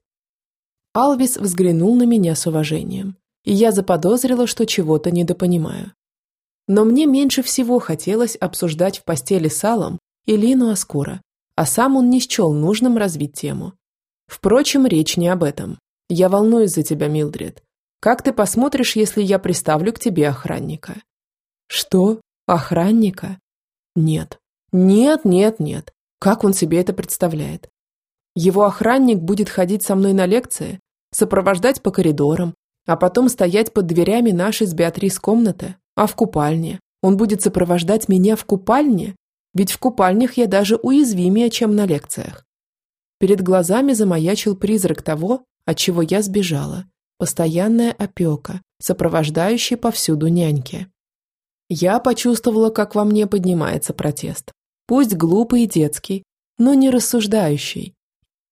Алвис взглянул на меня с уважением, и я заподозрила, что чего-то недопонимаю. Но мне меньше всего хотелось обсуждать в постели с Алом Илину Аскура, а сам он не счел нужным развить тему. Впрочем, речь не об этом. Я волнуюсь за тебя, Милдред. Как ты посмотришь, если я приставлю к тебе охранника? Что? Охранника? Нет. Нет, нет, нет. Как он себе это представляет? Его охранник будет ходить со мной на лекции, сопровождать по коридорам, а потом стоять под дверями нашей с Беатрис комнаты, а в купальне. Он будет сопровождать меня в купальне? Ведь в купальнях я даже уязвимее, чем на лекциях. Перед глазами замаячил призрак того, от чего я сбежала. Постоянная опека, сопровождающая повсюду няньки. Я почувствовала, как во мне поднимается протест. Пусть глупый и детский, но не рассуждающий.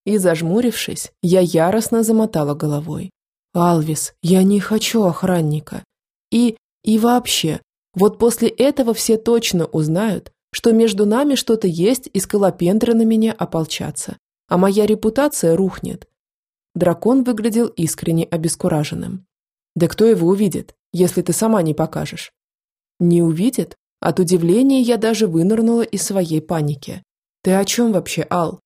И, зажмурившись, я яростно замотала головой. «Алвис, я не хочу охранника. И... и вообще, вот после этого все точно узнают, что между нами что-то есть, и скалопендры на меня ополчатся, а моя репутация рухнет». Дракон выглядел искренне обескураженным. «Да кто его увидит, если ты сама не покажешь?» Не увидит? От удивления я даже вынырнула из своей паники. Ты о чем вообще, Ал?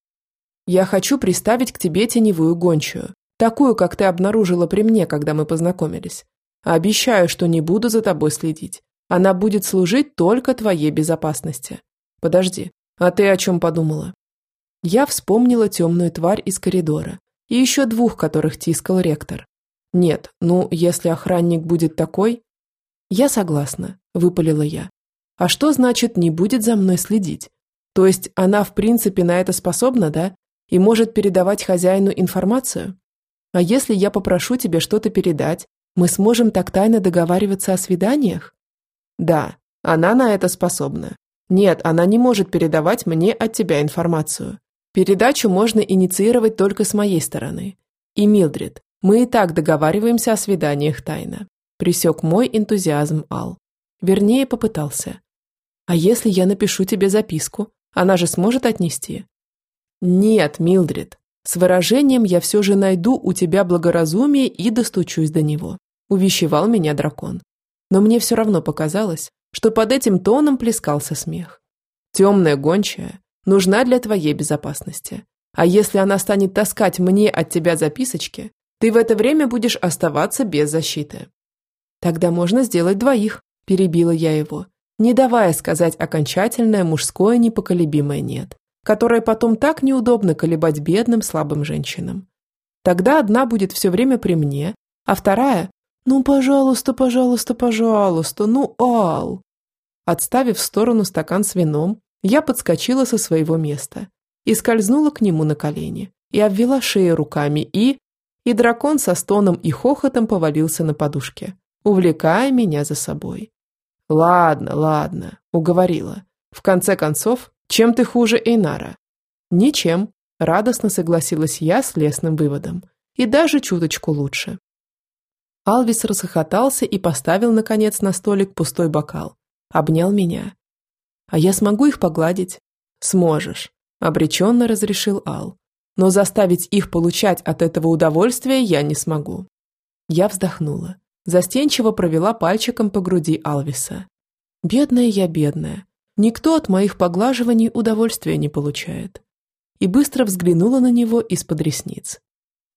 Я хочу приставить к тебе теневую гончую, такую, как ты обнаружила при мне, когда мы познакомились. Обещаю, что не буду за тобой следить. Она будет служить только твоей безопасности. Подожди, а ты о чем подумала? Я вспомнила темную тварь из коридора и еще двух, которых тискал ректор. Нет, ну, если охранник будет такой... Я согласна, выпалила я. А что значит не будет за мной следить? То есть она в принципе на это способна, да? И может передавать хозяину информацию? А если я попрошу тебе что-то передать, мы сможем так тайно договариваться о свиданиях? Да, она на это способна. Нет, она не может передавать мне от тебя информацию. Передачу можно инициировать только с моей стороны. И, Милдрид, мы и так договариваемся о свиданиях тайно. Присек мой энтузиазм Ал. Вернее, попытался. А если я напишу тебе записку, она же сможет отнести? Нет, Милдрид. С выражением я все же найду у тебя благоразумие и достучусь до него. Увещевал меня дракон. Но мне все равно показалось, что под этим тоном плескался смех. Темная гончая нужна для твоей безопасности. А если она станет таскать мне от тебя записочки, ты в это время будешь оставаться без защиты. Тогда можно сделать двоих, Перебила я его, не давая сказать окончательное мужское непоколебимое «нет», которое потом так неудобно колебать бедным слабым женщинам. Тогда одна будет все время при мне, а вторая «Ну, пожалуйста, пожалуйста, пожалуйста, ну, Ал!» Отставив в сторону стакан с вином, я подскочила со своего места и скользнула к нему на колени, и обвела шею руками, и... И дракон со стоном и хохотом повалился на подушке, увлекая меня за собой. Ладно, ладно, уговорила. В конце концов, чем ты хуже Эйнара? Ничем. Радостно согласилась я с лесным выводом. И даже чуточку лучше. Алвис расхохотался и поставил, наконец, на столик пустой бокал. Обнял меня. «А я смогу их погладить?» «Сможешь», – обреченно разрешил Ал. «Но заставить их получать от этого удовольствие я не смогу». Я вздохнула. Застенчиво провела пальчиком по груди Алвиса. «Бедная я, бедная. Никто от моих поглаживаний удовольствия не получает». И быстро взглянула на него из-под ресниц.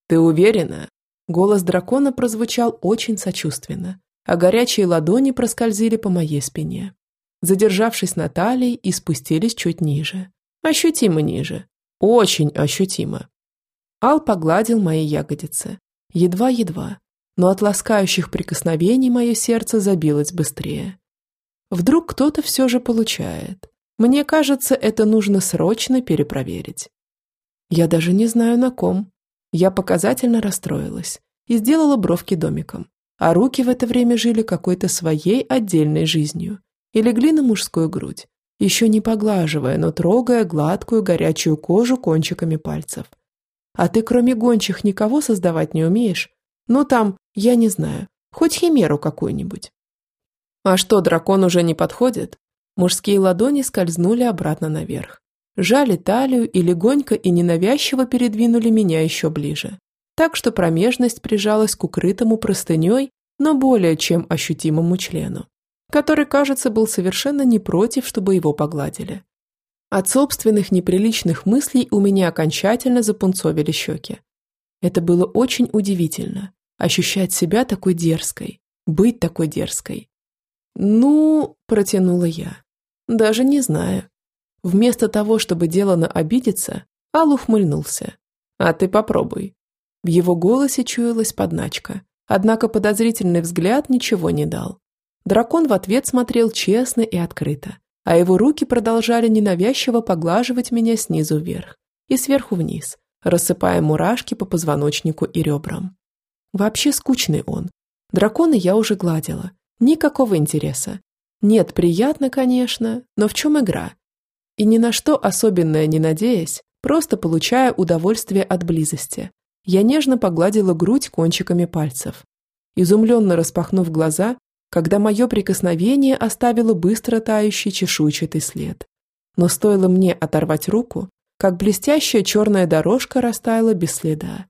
«Ты уверена?» Голос дракона прозвучал очень сочувственно, а горячие ладони проскользили по моей спине. Задержавшись на талии и спустились чуть ниже. Ощутимо ниже. Очень ощутимо. Ал погладил мои ягодицы. Едва-едва. Но от ласкающих прикосновений мое сердце забилось быстрее. Вдруг кто-то все же получает. Мне кажется, это нужно срочно перепроверить. Я даже не знаю на ком. Я показательно расстроилась и сделала бровки домиком, а руки в это время жили какой-то своей отдельной жизнью и легли на мужскую грудь, еще не поглаживая, но трогая гладкую горячую кожу кончиками пальцев. А ты кроме гончих никого создавать не умеешь? Ну там, я не знаю, хоть химеру какую-нибудь. А что, дракон уже не подходит? Мужские ладони скользнули обратно наверх жали талию и легонько и ненавязчиво передвинули меня еще ближе. Так что промежность прижалась к укрытому простыней, но более чем ощутимому члену, который, кажется, был совершенно не против, чтобы его погладили. От собственных неприличных мыслей у меня окончательно запунцовили щеки. Это было очень удивительно – ощущать себя такой дерзкой, быть такой дерзкой. «Ну», – протянула я, – «даже не знаю. Вместо того, чтобы делано обидеться, Ал ухмыльнулся. «А ты попробуй». В его голосе чуялась подначка, однако подозрительный взгляд ничего не дал. Дракон в ответ смотрел честно и открыто, а его руки продолжали ненавязчиво поглаживать меня снизу вверх и сверху вниз, рассыпая мурашки по позвоночнику и ребрам. Вообще скучный он. Дракона я уже гладила. Никакого интереса. Нет, приятно, конечно, но в чем игра? И ни на что особенное не надеясь, просто получая удовольствие от близости, я нежно погладила грудь кончиками пальцев. Изумленно распахнув глаза, когда мое прикосновение оставило быстро тающий чешуйчатый след. Но стоило мне оторвать руку, как блестящая черная дорожка растаяла без следа.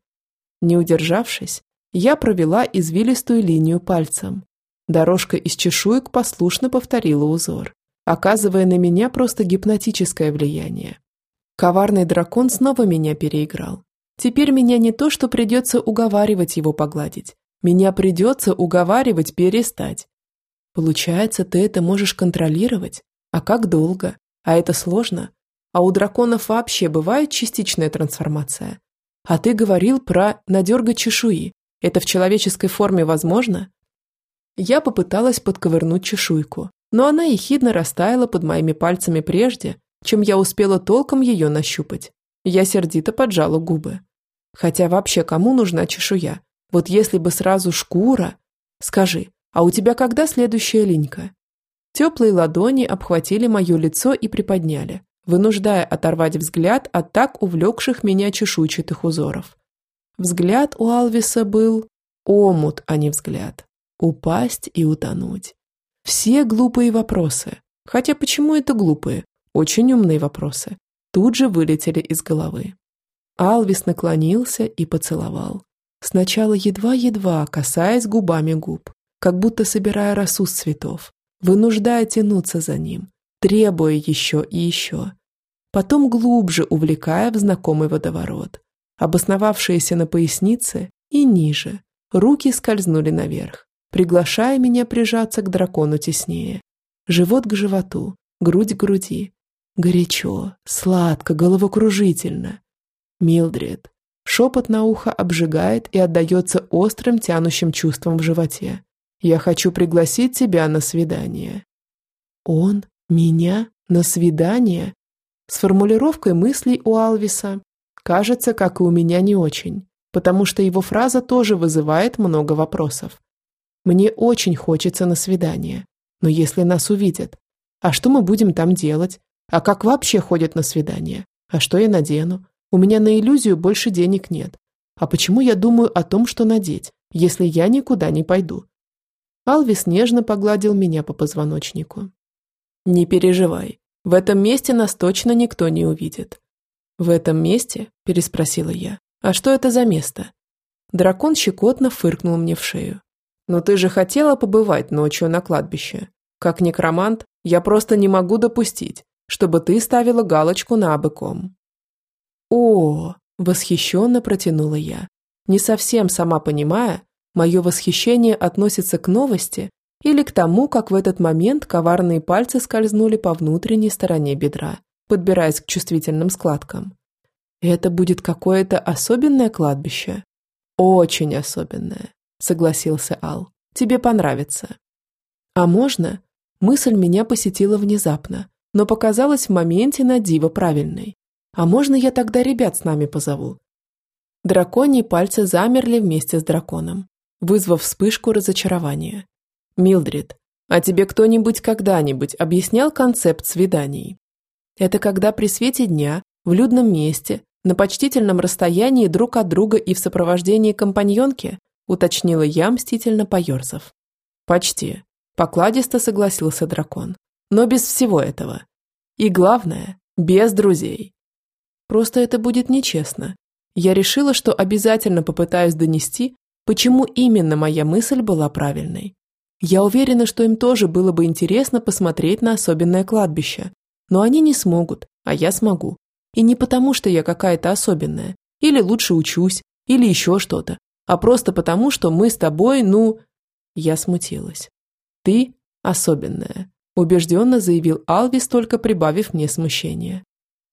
Не удержавшись, я провела извилистую линию пальцем. Дорожка из чешуек послушно повторила узор оказывая на меня просто гипнотическое влияние. Коварный дракон снова меня переиграл. Теперь меня не то, что придется уговаривать его погладить. Меня придется уговаривать перестать. Получается, ты это можешь контролировать? А как долго? А это сложно? А у драконов вообще бывает частичная трансформация? А ты говорил про надергать чешуи. Это в человеческой форме возможно? Я попыталась подковырнуть чешуйку, но она ехидно растаяла под моими пальцами прежде, чем я успела толком ее нащупать. Я сердито поджала губы. Хотя вообще кому нужна чешуя? Вот если бы сразу шкура... Скажи, а у тебя когда следующая линька? Теплые ладони обхватили мое лицо и приподняли, вынуждая оторвать взгляд от так увлекших меня чешуйчатых узоров. Взгляд у Алвиса был омут, а не взгляд. Упасть и утонуть. Все глупые вопросы, хотя почему это глупые, очень умные вопросы, тут же вылетели из головы. Алвис наклонился и поцеловал. Сначала едва-едва, касаясь губами губ, как будто собирая росу с цветов, вынуждая тянуться за ним, требуя еще и еще. Потом глубже увлекая в знакомый водоворот. Обосновавшиеся на пояснице и ниже, руки скользнули наверх, приглашая меня прижаться к дракону теснее. Живот к животу, грудь к груди. Горячо, сладко, головокружительно. Милдред. Шепот на ухо обжигает и отдается острым тянущим чувством в животе. Я хочу пригласить тебя на свидание. Он? Меня? На свидание? С формулировкой мыслей у Алвиса кажется, как и у меня, не очень, потому что его фраза тоже вызывает много вопросов. Мне очень хочется на свидание. Но если нас увидят, а что мы будем там делать? А как вообще ходят на свидание? А что я надену? У меня на иллюзию больше денег нет. А почему я думаю о том, что надеть, если я никуда не пойду? Алвис нежно погладил меня по позвоночнику. Не переживай, в этом месте нас точно никто не увидит. В этом месте? Переспросила я. А что это за место? Дракон щекотно фыркнул мне в шею. «Но ты же хотела побывать ночью на кладбище. Как некромант, я просто не могу допустить, чтобы ты ставила галочку на абыком». «О!» – восхищенно протянула я, не совсем сама понимая, мое восхищение относится к новости или к тому, как в этот момент коварные пальцы скользнули по внутренней стороне бедра, подбираясь к чувствительным складкам. «Это будет какое-то особенное кладбище?» «Очень особенное», – согласился Ал. «Тебе понравится». «А можно?» Мысль меня посетила внезапно, но показалась в моменте на диво правильной. «А можно я тогда ребят с нами позову?» Драконьи пальцы замерли вместе с драконом, вызвав вспышку разочарования. «Милдрид, а тебе кто-нибудь когда-нибудь объяснял концепт свиданий?» Это когда при свете дня, в людном месте, на почтительном расстоянии друг от друга и в сопровождении компаньонки, уточнила я, мстительно поерзав. Почти. Покладисто согласился дракон. Но без всего этого. И главное, без друзей. Просто это будет нечестно. Я решила, что обязательно попытаюсь донести, почему именно моя мысль была правильной. Я уверена, что им тоже было бы интересно посмотреть на особенное кладбище. Но они не смогут, а я смогу. И не потому, что я какая-то особенная, или лучше учусь, или еще что-то, а просто потому, что мы с тобой, ну...» Я смутилась. «Ты особенная», – убежденно заявил Алвис, только прибавив мне смущение.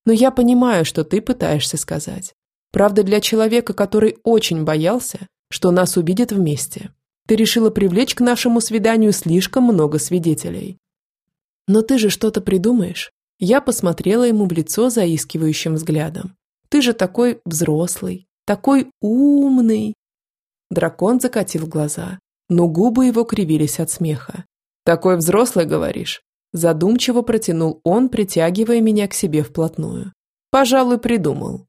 «Но я понимаю, что ты пытаешься сказать. Правда, для человека, который очень боялся, что нас увидят вместе, ты решила привлечь к нашему свиданию слишком много свидетелей. Но ты же что-то придумаешь. Я посмотрела ему в лицо заискивающим взглядом. «Ты же такой взрослый, такой умный!» Дракон закатил глаза, но губы его кривились от смеха. «Такой взрослый, говоришь?» Задумчиво протянул он, притягивая меня к себе вплотную. «Пожалуй, придумал».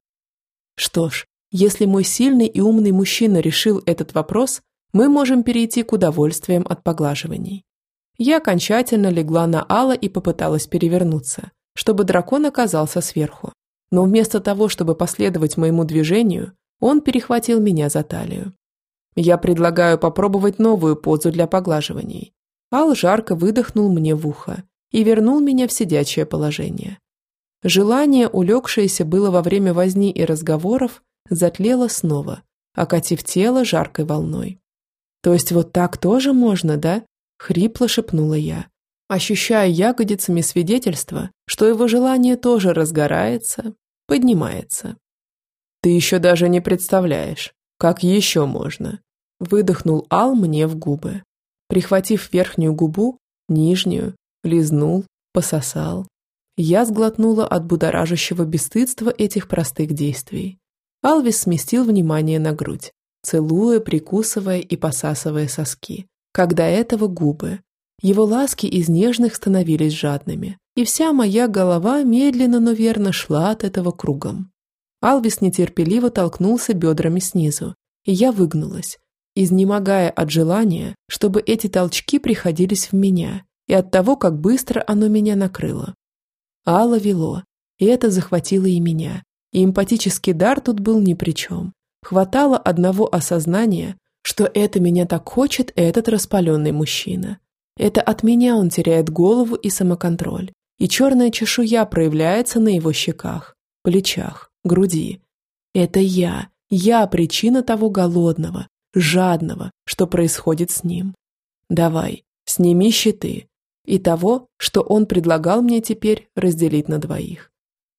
Что ж, если мой сильный и умный мужчина решил этот вопрос, мы можем перейти к удовольствиям от поглаживаний. Я окончательно легла на Алла и попыталась перевернуться чтобы дракон оказался сверху. Но вместо того, чтобы последовать моему движению, он перехватил меня за талию. Я предлагаю попробовать новую позу для поглаживаний. Ал жарко выдохнул мне в ухо и вернул меня в сидячее положение. Желание, улегшееся было во время возни и разговоров, затлело снова, окатив тело жаркой волной. «То есть вот так тоже можно, да?» – хрипло шепнула я, ощущая ягодицами свидетельство, что его желание тоже разгорается, поднимается. «Ты еще даже не представляешь, как еще можно!» Выдохнул Ал мне в губы. Прихватив верхнюю губу, нижнюю, лизнул, пососал. Я сглотнула от будоражащего бесстыдства этих простых действий. Алвис сместил внимание на грудь, целуя, прикусывая и посасывая соски. Когда этого губы, его ласки из нежных становились жадными, и вся моя голова медленно, но верно шла от этого кругом. Алвис нетерпеливо толкнулся бедрами снизу, и я выгнулась, изнемогая от желания, чтобы эти толчки приходились в меня, и от того, как быстро оно меня накрыло. Алла вело, и это захватило и меня, и эмпатический дар тут был ни при чем. Хватало одного осознания, что это меня так хочет этот распаленный мужчина, это от меня он теряет голову и самоконтроль, и черная чешуя проявляется на его щеках, плечах, груди. Это я, я причина того голодного, жадного, что происходит с ним. Давай, сними щиты. И того, что он предлагал мне теперь разделить на двоих.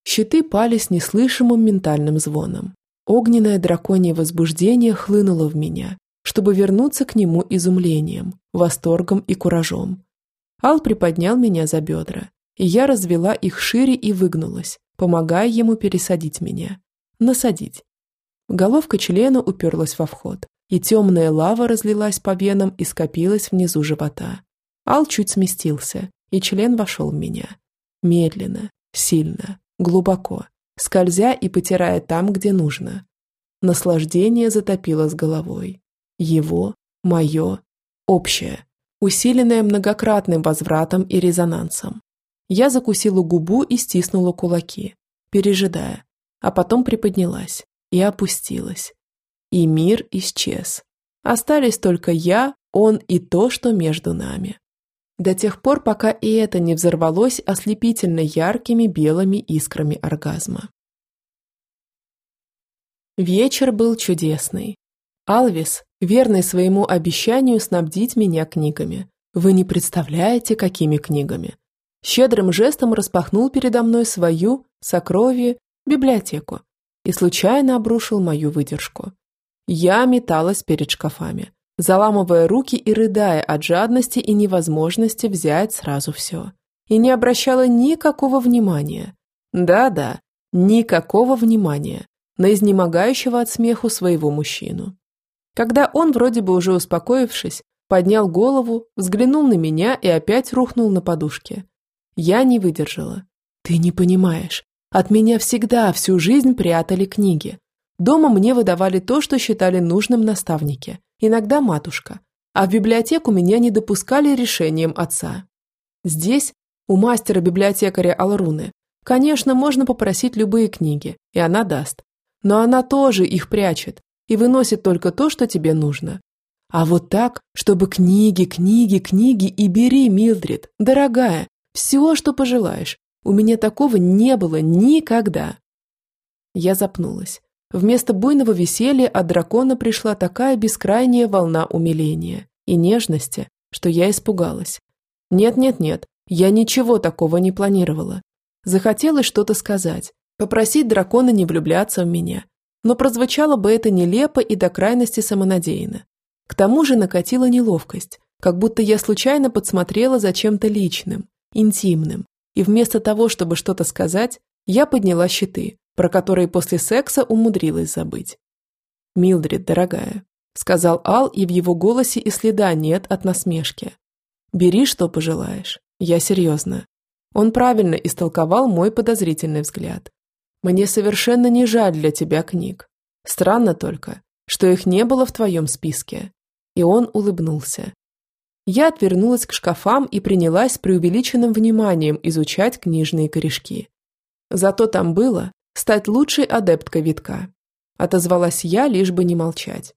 Щиты пали с неслышимым ментальным звоном. Огненное драконье возбуждение хлынуло в меня, чтобы вернуться к нему изумлением, восторгом и куражом. Ал приподнял меня за бедра, и я развела их шире и выгнулась, помогая ему пересадить меня. Насадить. Головка члена уперлась во вход, и темная лава разлилась по венам и скопилась внизу живота. Ал чуть сместился, и член вошел в меня. Медленно, сильно, глубоко, скользя и потирая там, где нужно. Наслаждение затопило с головой. Его, мое, общее, усиленное многократным возвратом и резонансом. Я закусила губу и стиснула кулаки, пережидая, а потом приподнялась и опустилась. И мир исчез. Остались только я, он и то, что между нами. До тех пор, пока и это не взорвалось ослепительно яркими белыми искрами оргазма. Вечер был чудесный. Алвис, верный своему обещанию снабдить меня книгами. Вы не представляете, какими книгами. Щедрым жестом распахнул передо мной свою, сокровие, библиотеку и случайно обрушил мою выдержку. Я металась перед шкафами, заламывая руки и рыдая от жадности и невозможности взять сразу все. И не обращала никакого внимания. Да-да, никакого внимания на изнемогающего от смеху своего мужчину. Когда он, вроде бы уже успокоившись, поднял голову, взглянул на меня и опять рухнул на подушке. Я не выдержала. «Ты не понимаешь. От меня всегда всю жизнь прятали книги. Дома мне выдавали то, что считали нужным наставники, иногда матушка, а в библиотеку меня не допускали решением отца. Здесь, у мастера-библиотекаря Алруны, конечно, можно попросить любые книги, и она даст. Но она тоже их прячет и выносит только то, что тебе нужно. А вот так, чтобы книги, книги, книги и бери, Милдрид, дорогая, все, что пожелаешь. У меня такого не было никогда. Я запнулась. Вместо буйного веселья от дракона пришла такая бескрайняя волна умиления и нежности, что я испугалась. Нет-нет-нет, я ничего такого не планировала. Захотелось что-то сказать, Попросить дракона не влюбляться в меня. Но прозвучало бы это нелепо и до крайности самонадеянно. К тому же накатила неловкость, как будто я случайно подсмотрела за чем-то личным, интимным, и вместо того, чтобы что-то сказать, я подняла щиты, про которые после секса умудрилась забыть. «Милдрид, дорогая», — сказал Ал, и в его голосе и следа нет от насмешки. «Бери, что пожелаешь. Я серьезно». Он правильно истолковал мой подозрительный взгляд. Мне совершенно не жаль для тебя книг. Странно только, что их не было в твоем списке». И он улыбнулся. Я отвернулась к шкафам и принялась с преувеличенным вниманием изучать книжные корешки. Зато там было стать лучшей адепткой витка. Отозвалась я, лишь бы не молчать.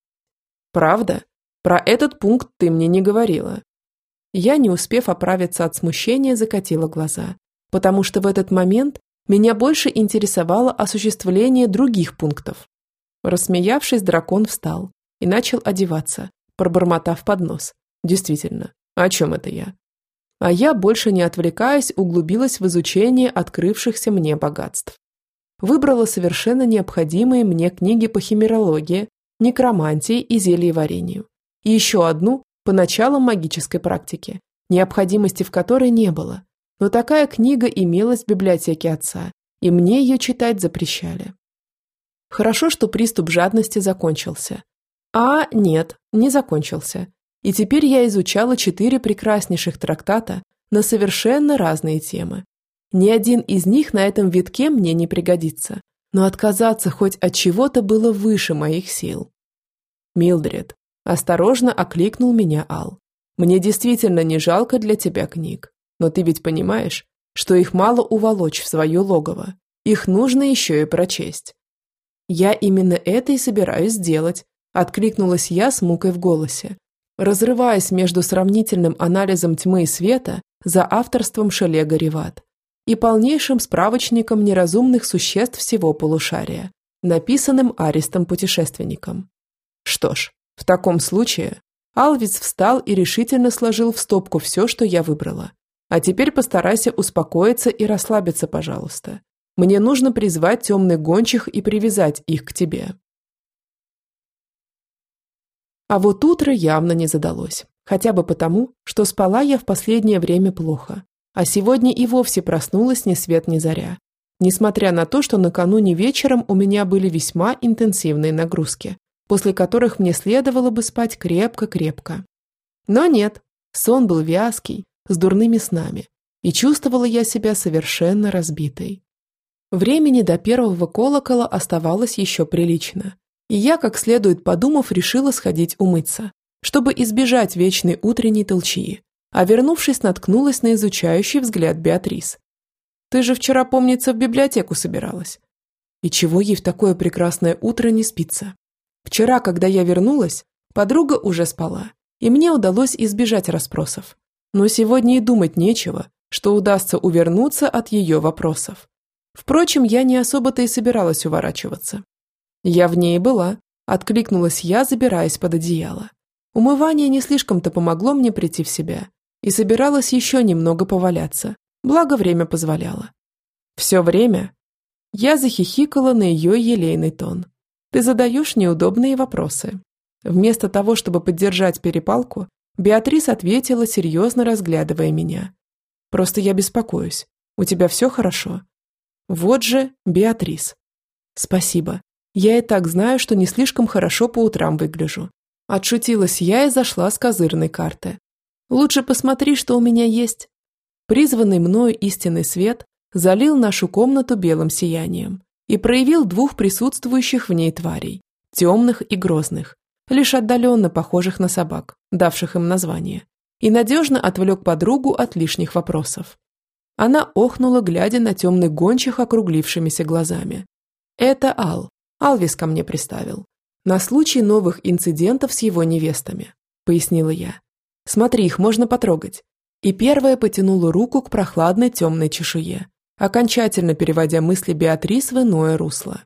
«Правда? Про этот пункт ты мне не говорила». Я, не успев оправиться от смущения, закатила глаза, потому что в этот момент меня больше интересовало осуществление других пунктов. Рассмеявшись, дракон встал и начал одеваться, пробормотав под нос. Действительно, о чем это я? А я, больше не отвлекаясь, углубилась в изучение открывшихся мне богатств. Выбрала совершенно необходимые мне книги по химерологии, некромантии и зельеварению. И еще одну по началам магической практики, необходимости в которой не было, но такая книга имелась в библиотеке отца, и мне ее читать запрещали. Хорошо, что приступ жадности закончился. А нет, не закончился. И теперь я изучала четыре прекраснейших трактата на совершенно разные темы. Ни один из них на этом витке мне не пригодится, но отказаться хоть от чего-то было выше моих сил. Милдред, осторожно окликнул меня Ал. Мне действительно не жалко для тебя книг. Но ты ведь понимаешь, что их мало уволочь в свое логово. Их нужно еще и прочесть. Я именно это и собираюсь сделать, откликнулась я с мукой в голосе, разрываясь между сравнительным анализом тьмы и света за авторством Шелега Реват и полнейшим справочником неразумных существ всего полушария, написанным Аристом-путешественником. Что ж, в таком случае Алвиц встал и решительно сложил в стопку все, что я выбрала. А теперь постарайся успокоиться и расслабиться, пожалуйста. Мне нужно призвать темных гончих и привязать их к тебе. А вот утро явно не задалось. Хотя бы потому, что спала я в последнее время плохо. А сегодня и вовсе проснулась ни свет ни заря. Несмотря на то, что накануне вечером у меня были весьма интенсивные нагрузки, после которых мне следовало бы спать крепко-крепко. Но нет, сон был вязкий, с дурными снами, и чувствовала я себя совершенно разбитой. Времени до первого колокола оставалось еще прилично, и я, как следует подумав, решила сходить умыться, чтобы избежать вечной утренней толчии, а вернувшись, наткнулась на изучающий взгляд Беатрис. «Ты же вчера, помнится, в библиотеку собиралась. И чего ей в такое прекрасное утро не спится? Вчера, когда я вернулась, подруга уже спала, и мне удалось избежать расспросов. Но сегодня и думать нечего, что удастся увернуться от ее вопросов. Впрочем, я не особо-то и собиралась уворачиваться. Я в ней была, откликнулась я, забираясь под одеяло. Умывание не слишком-то помогло мне прийти в себя, и собиралась еще немного поваляться, благо время позволяло. Все время я захихикала на ее елейный тон. «Ты задаешь неудобные вопросы». Вместо того, чтобы поддержать перепалку, Беатрис ответила, серьезно разглядывая меня. «Просто я беспокоюсь. У тебя все хорошо?» «Вот же Беатрис». «Спасибо. Я и так знаю, что не слишком хорошо по утрам выгляжу». Отшутилась я и зашла с козырной карты. «Лучше посмотри, что у меня есть». Призванный мною истинный свет залил нашу комнату белым сиянием и проявил двух присутствующих в ней тварей, темных и грозных, лишь отдаленно похожих на собак, давших им название, и надежно отвлек подругу от лишних вопросов. Она охнула, глядя на темных гончих округлившимися глазами. «Это Ал. Алвис ко мне приставил. На случай новых инцидентов с его невестами», – пояснила я. «Смотри, их можно потрогать». И первая потянула руку к прохладной темной чешуе, окончательно переводя мысли Беатрис в иное русло.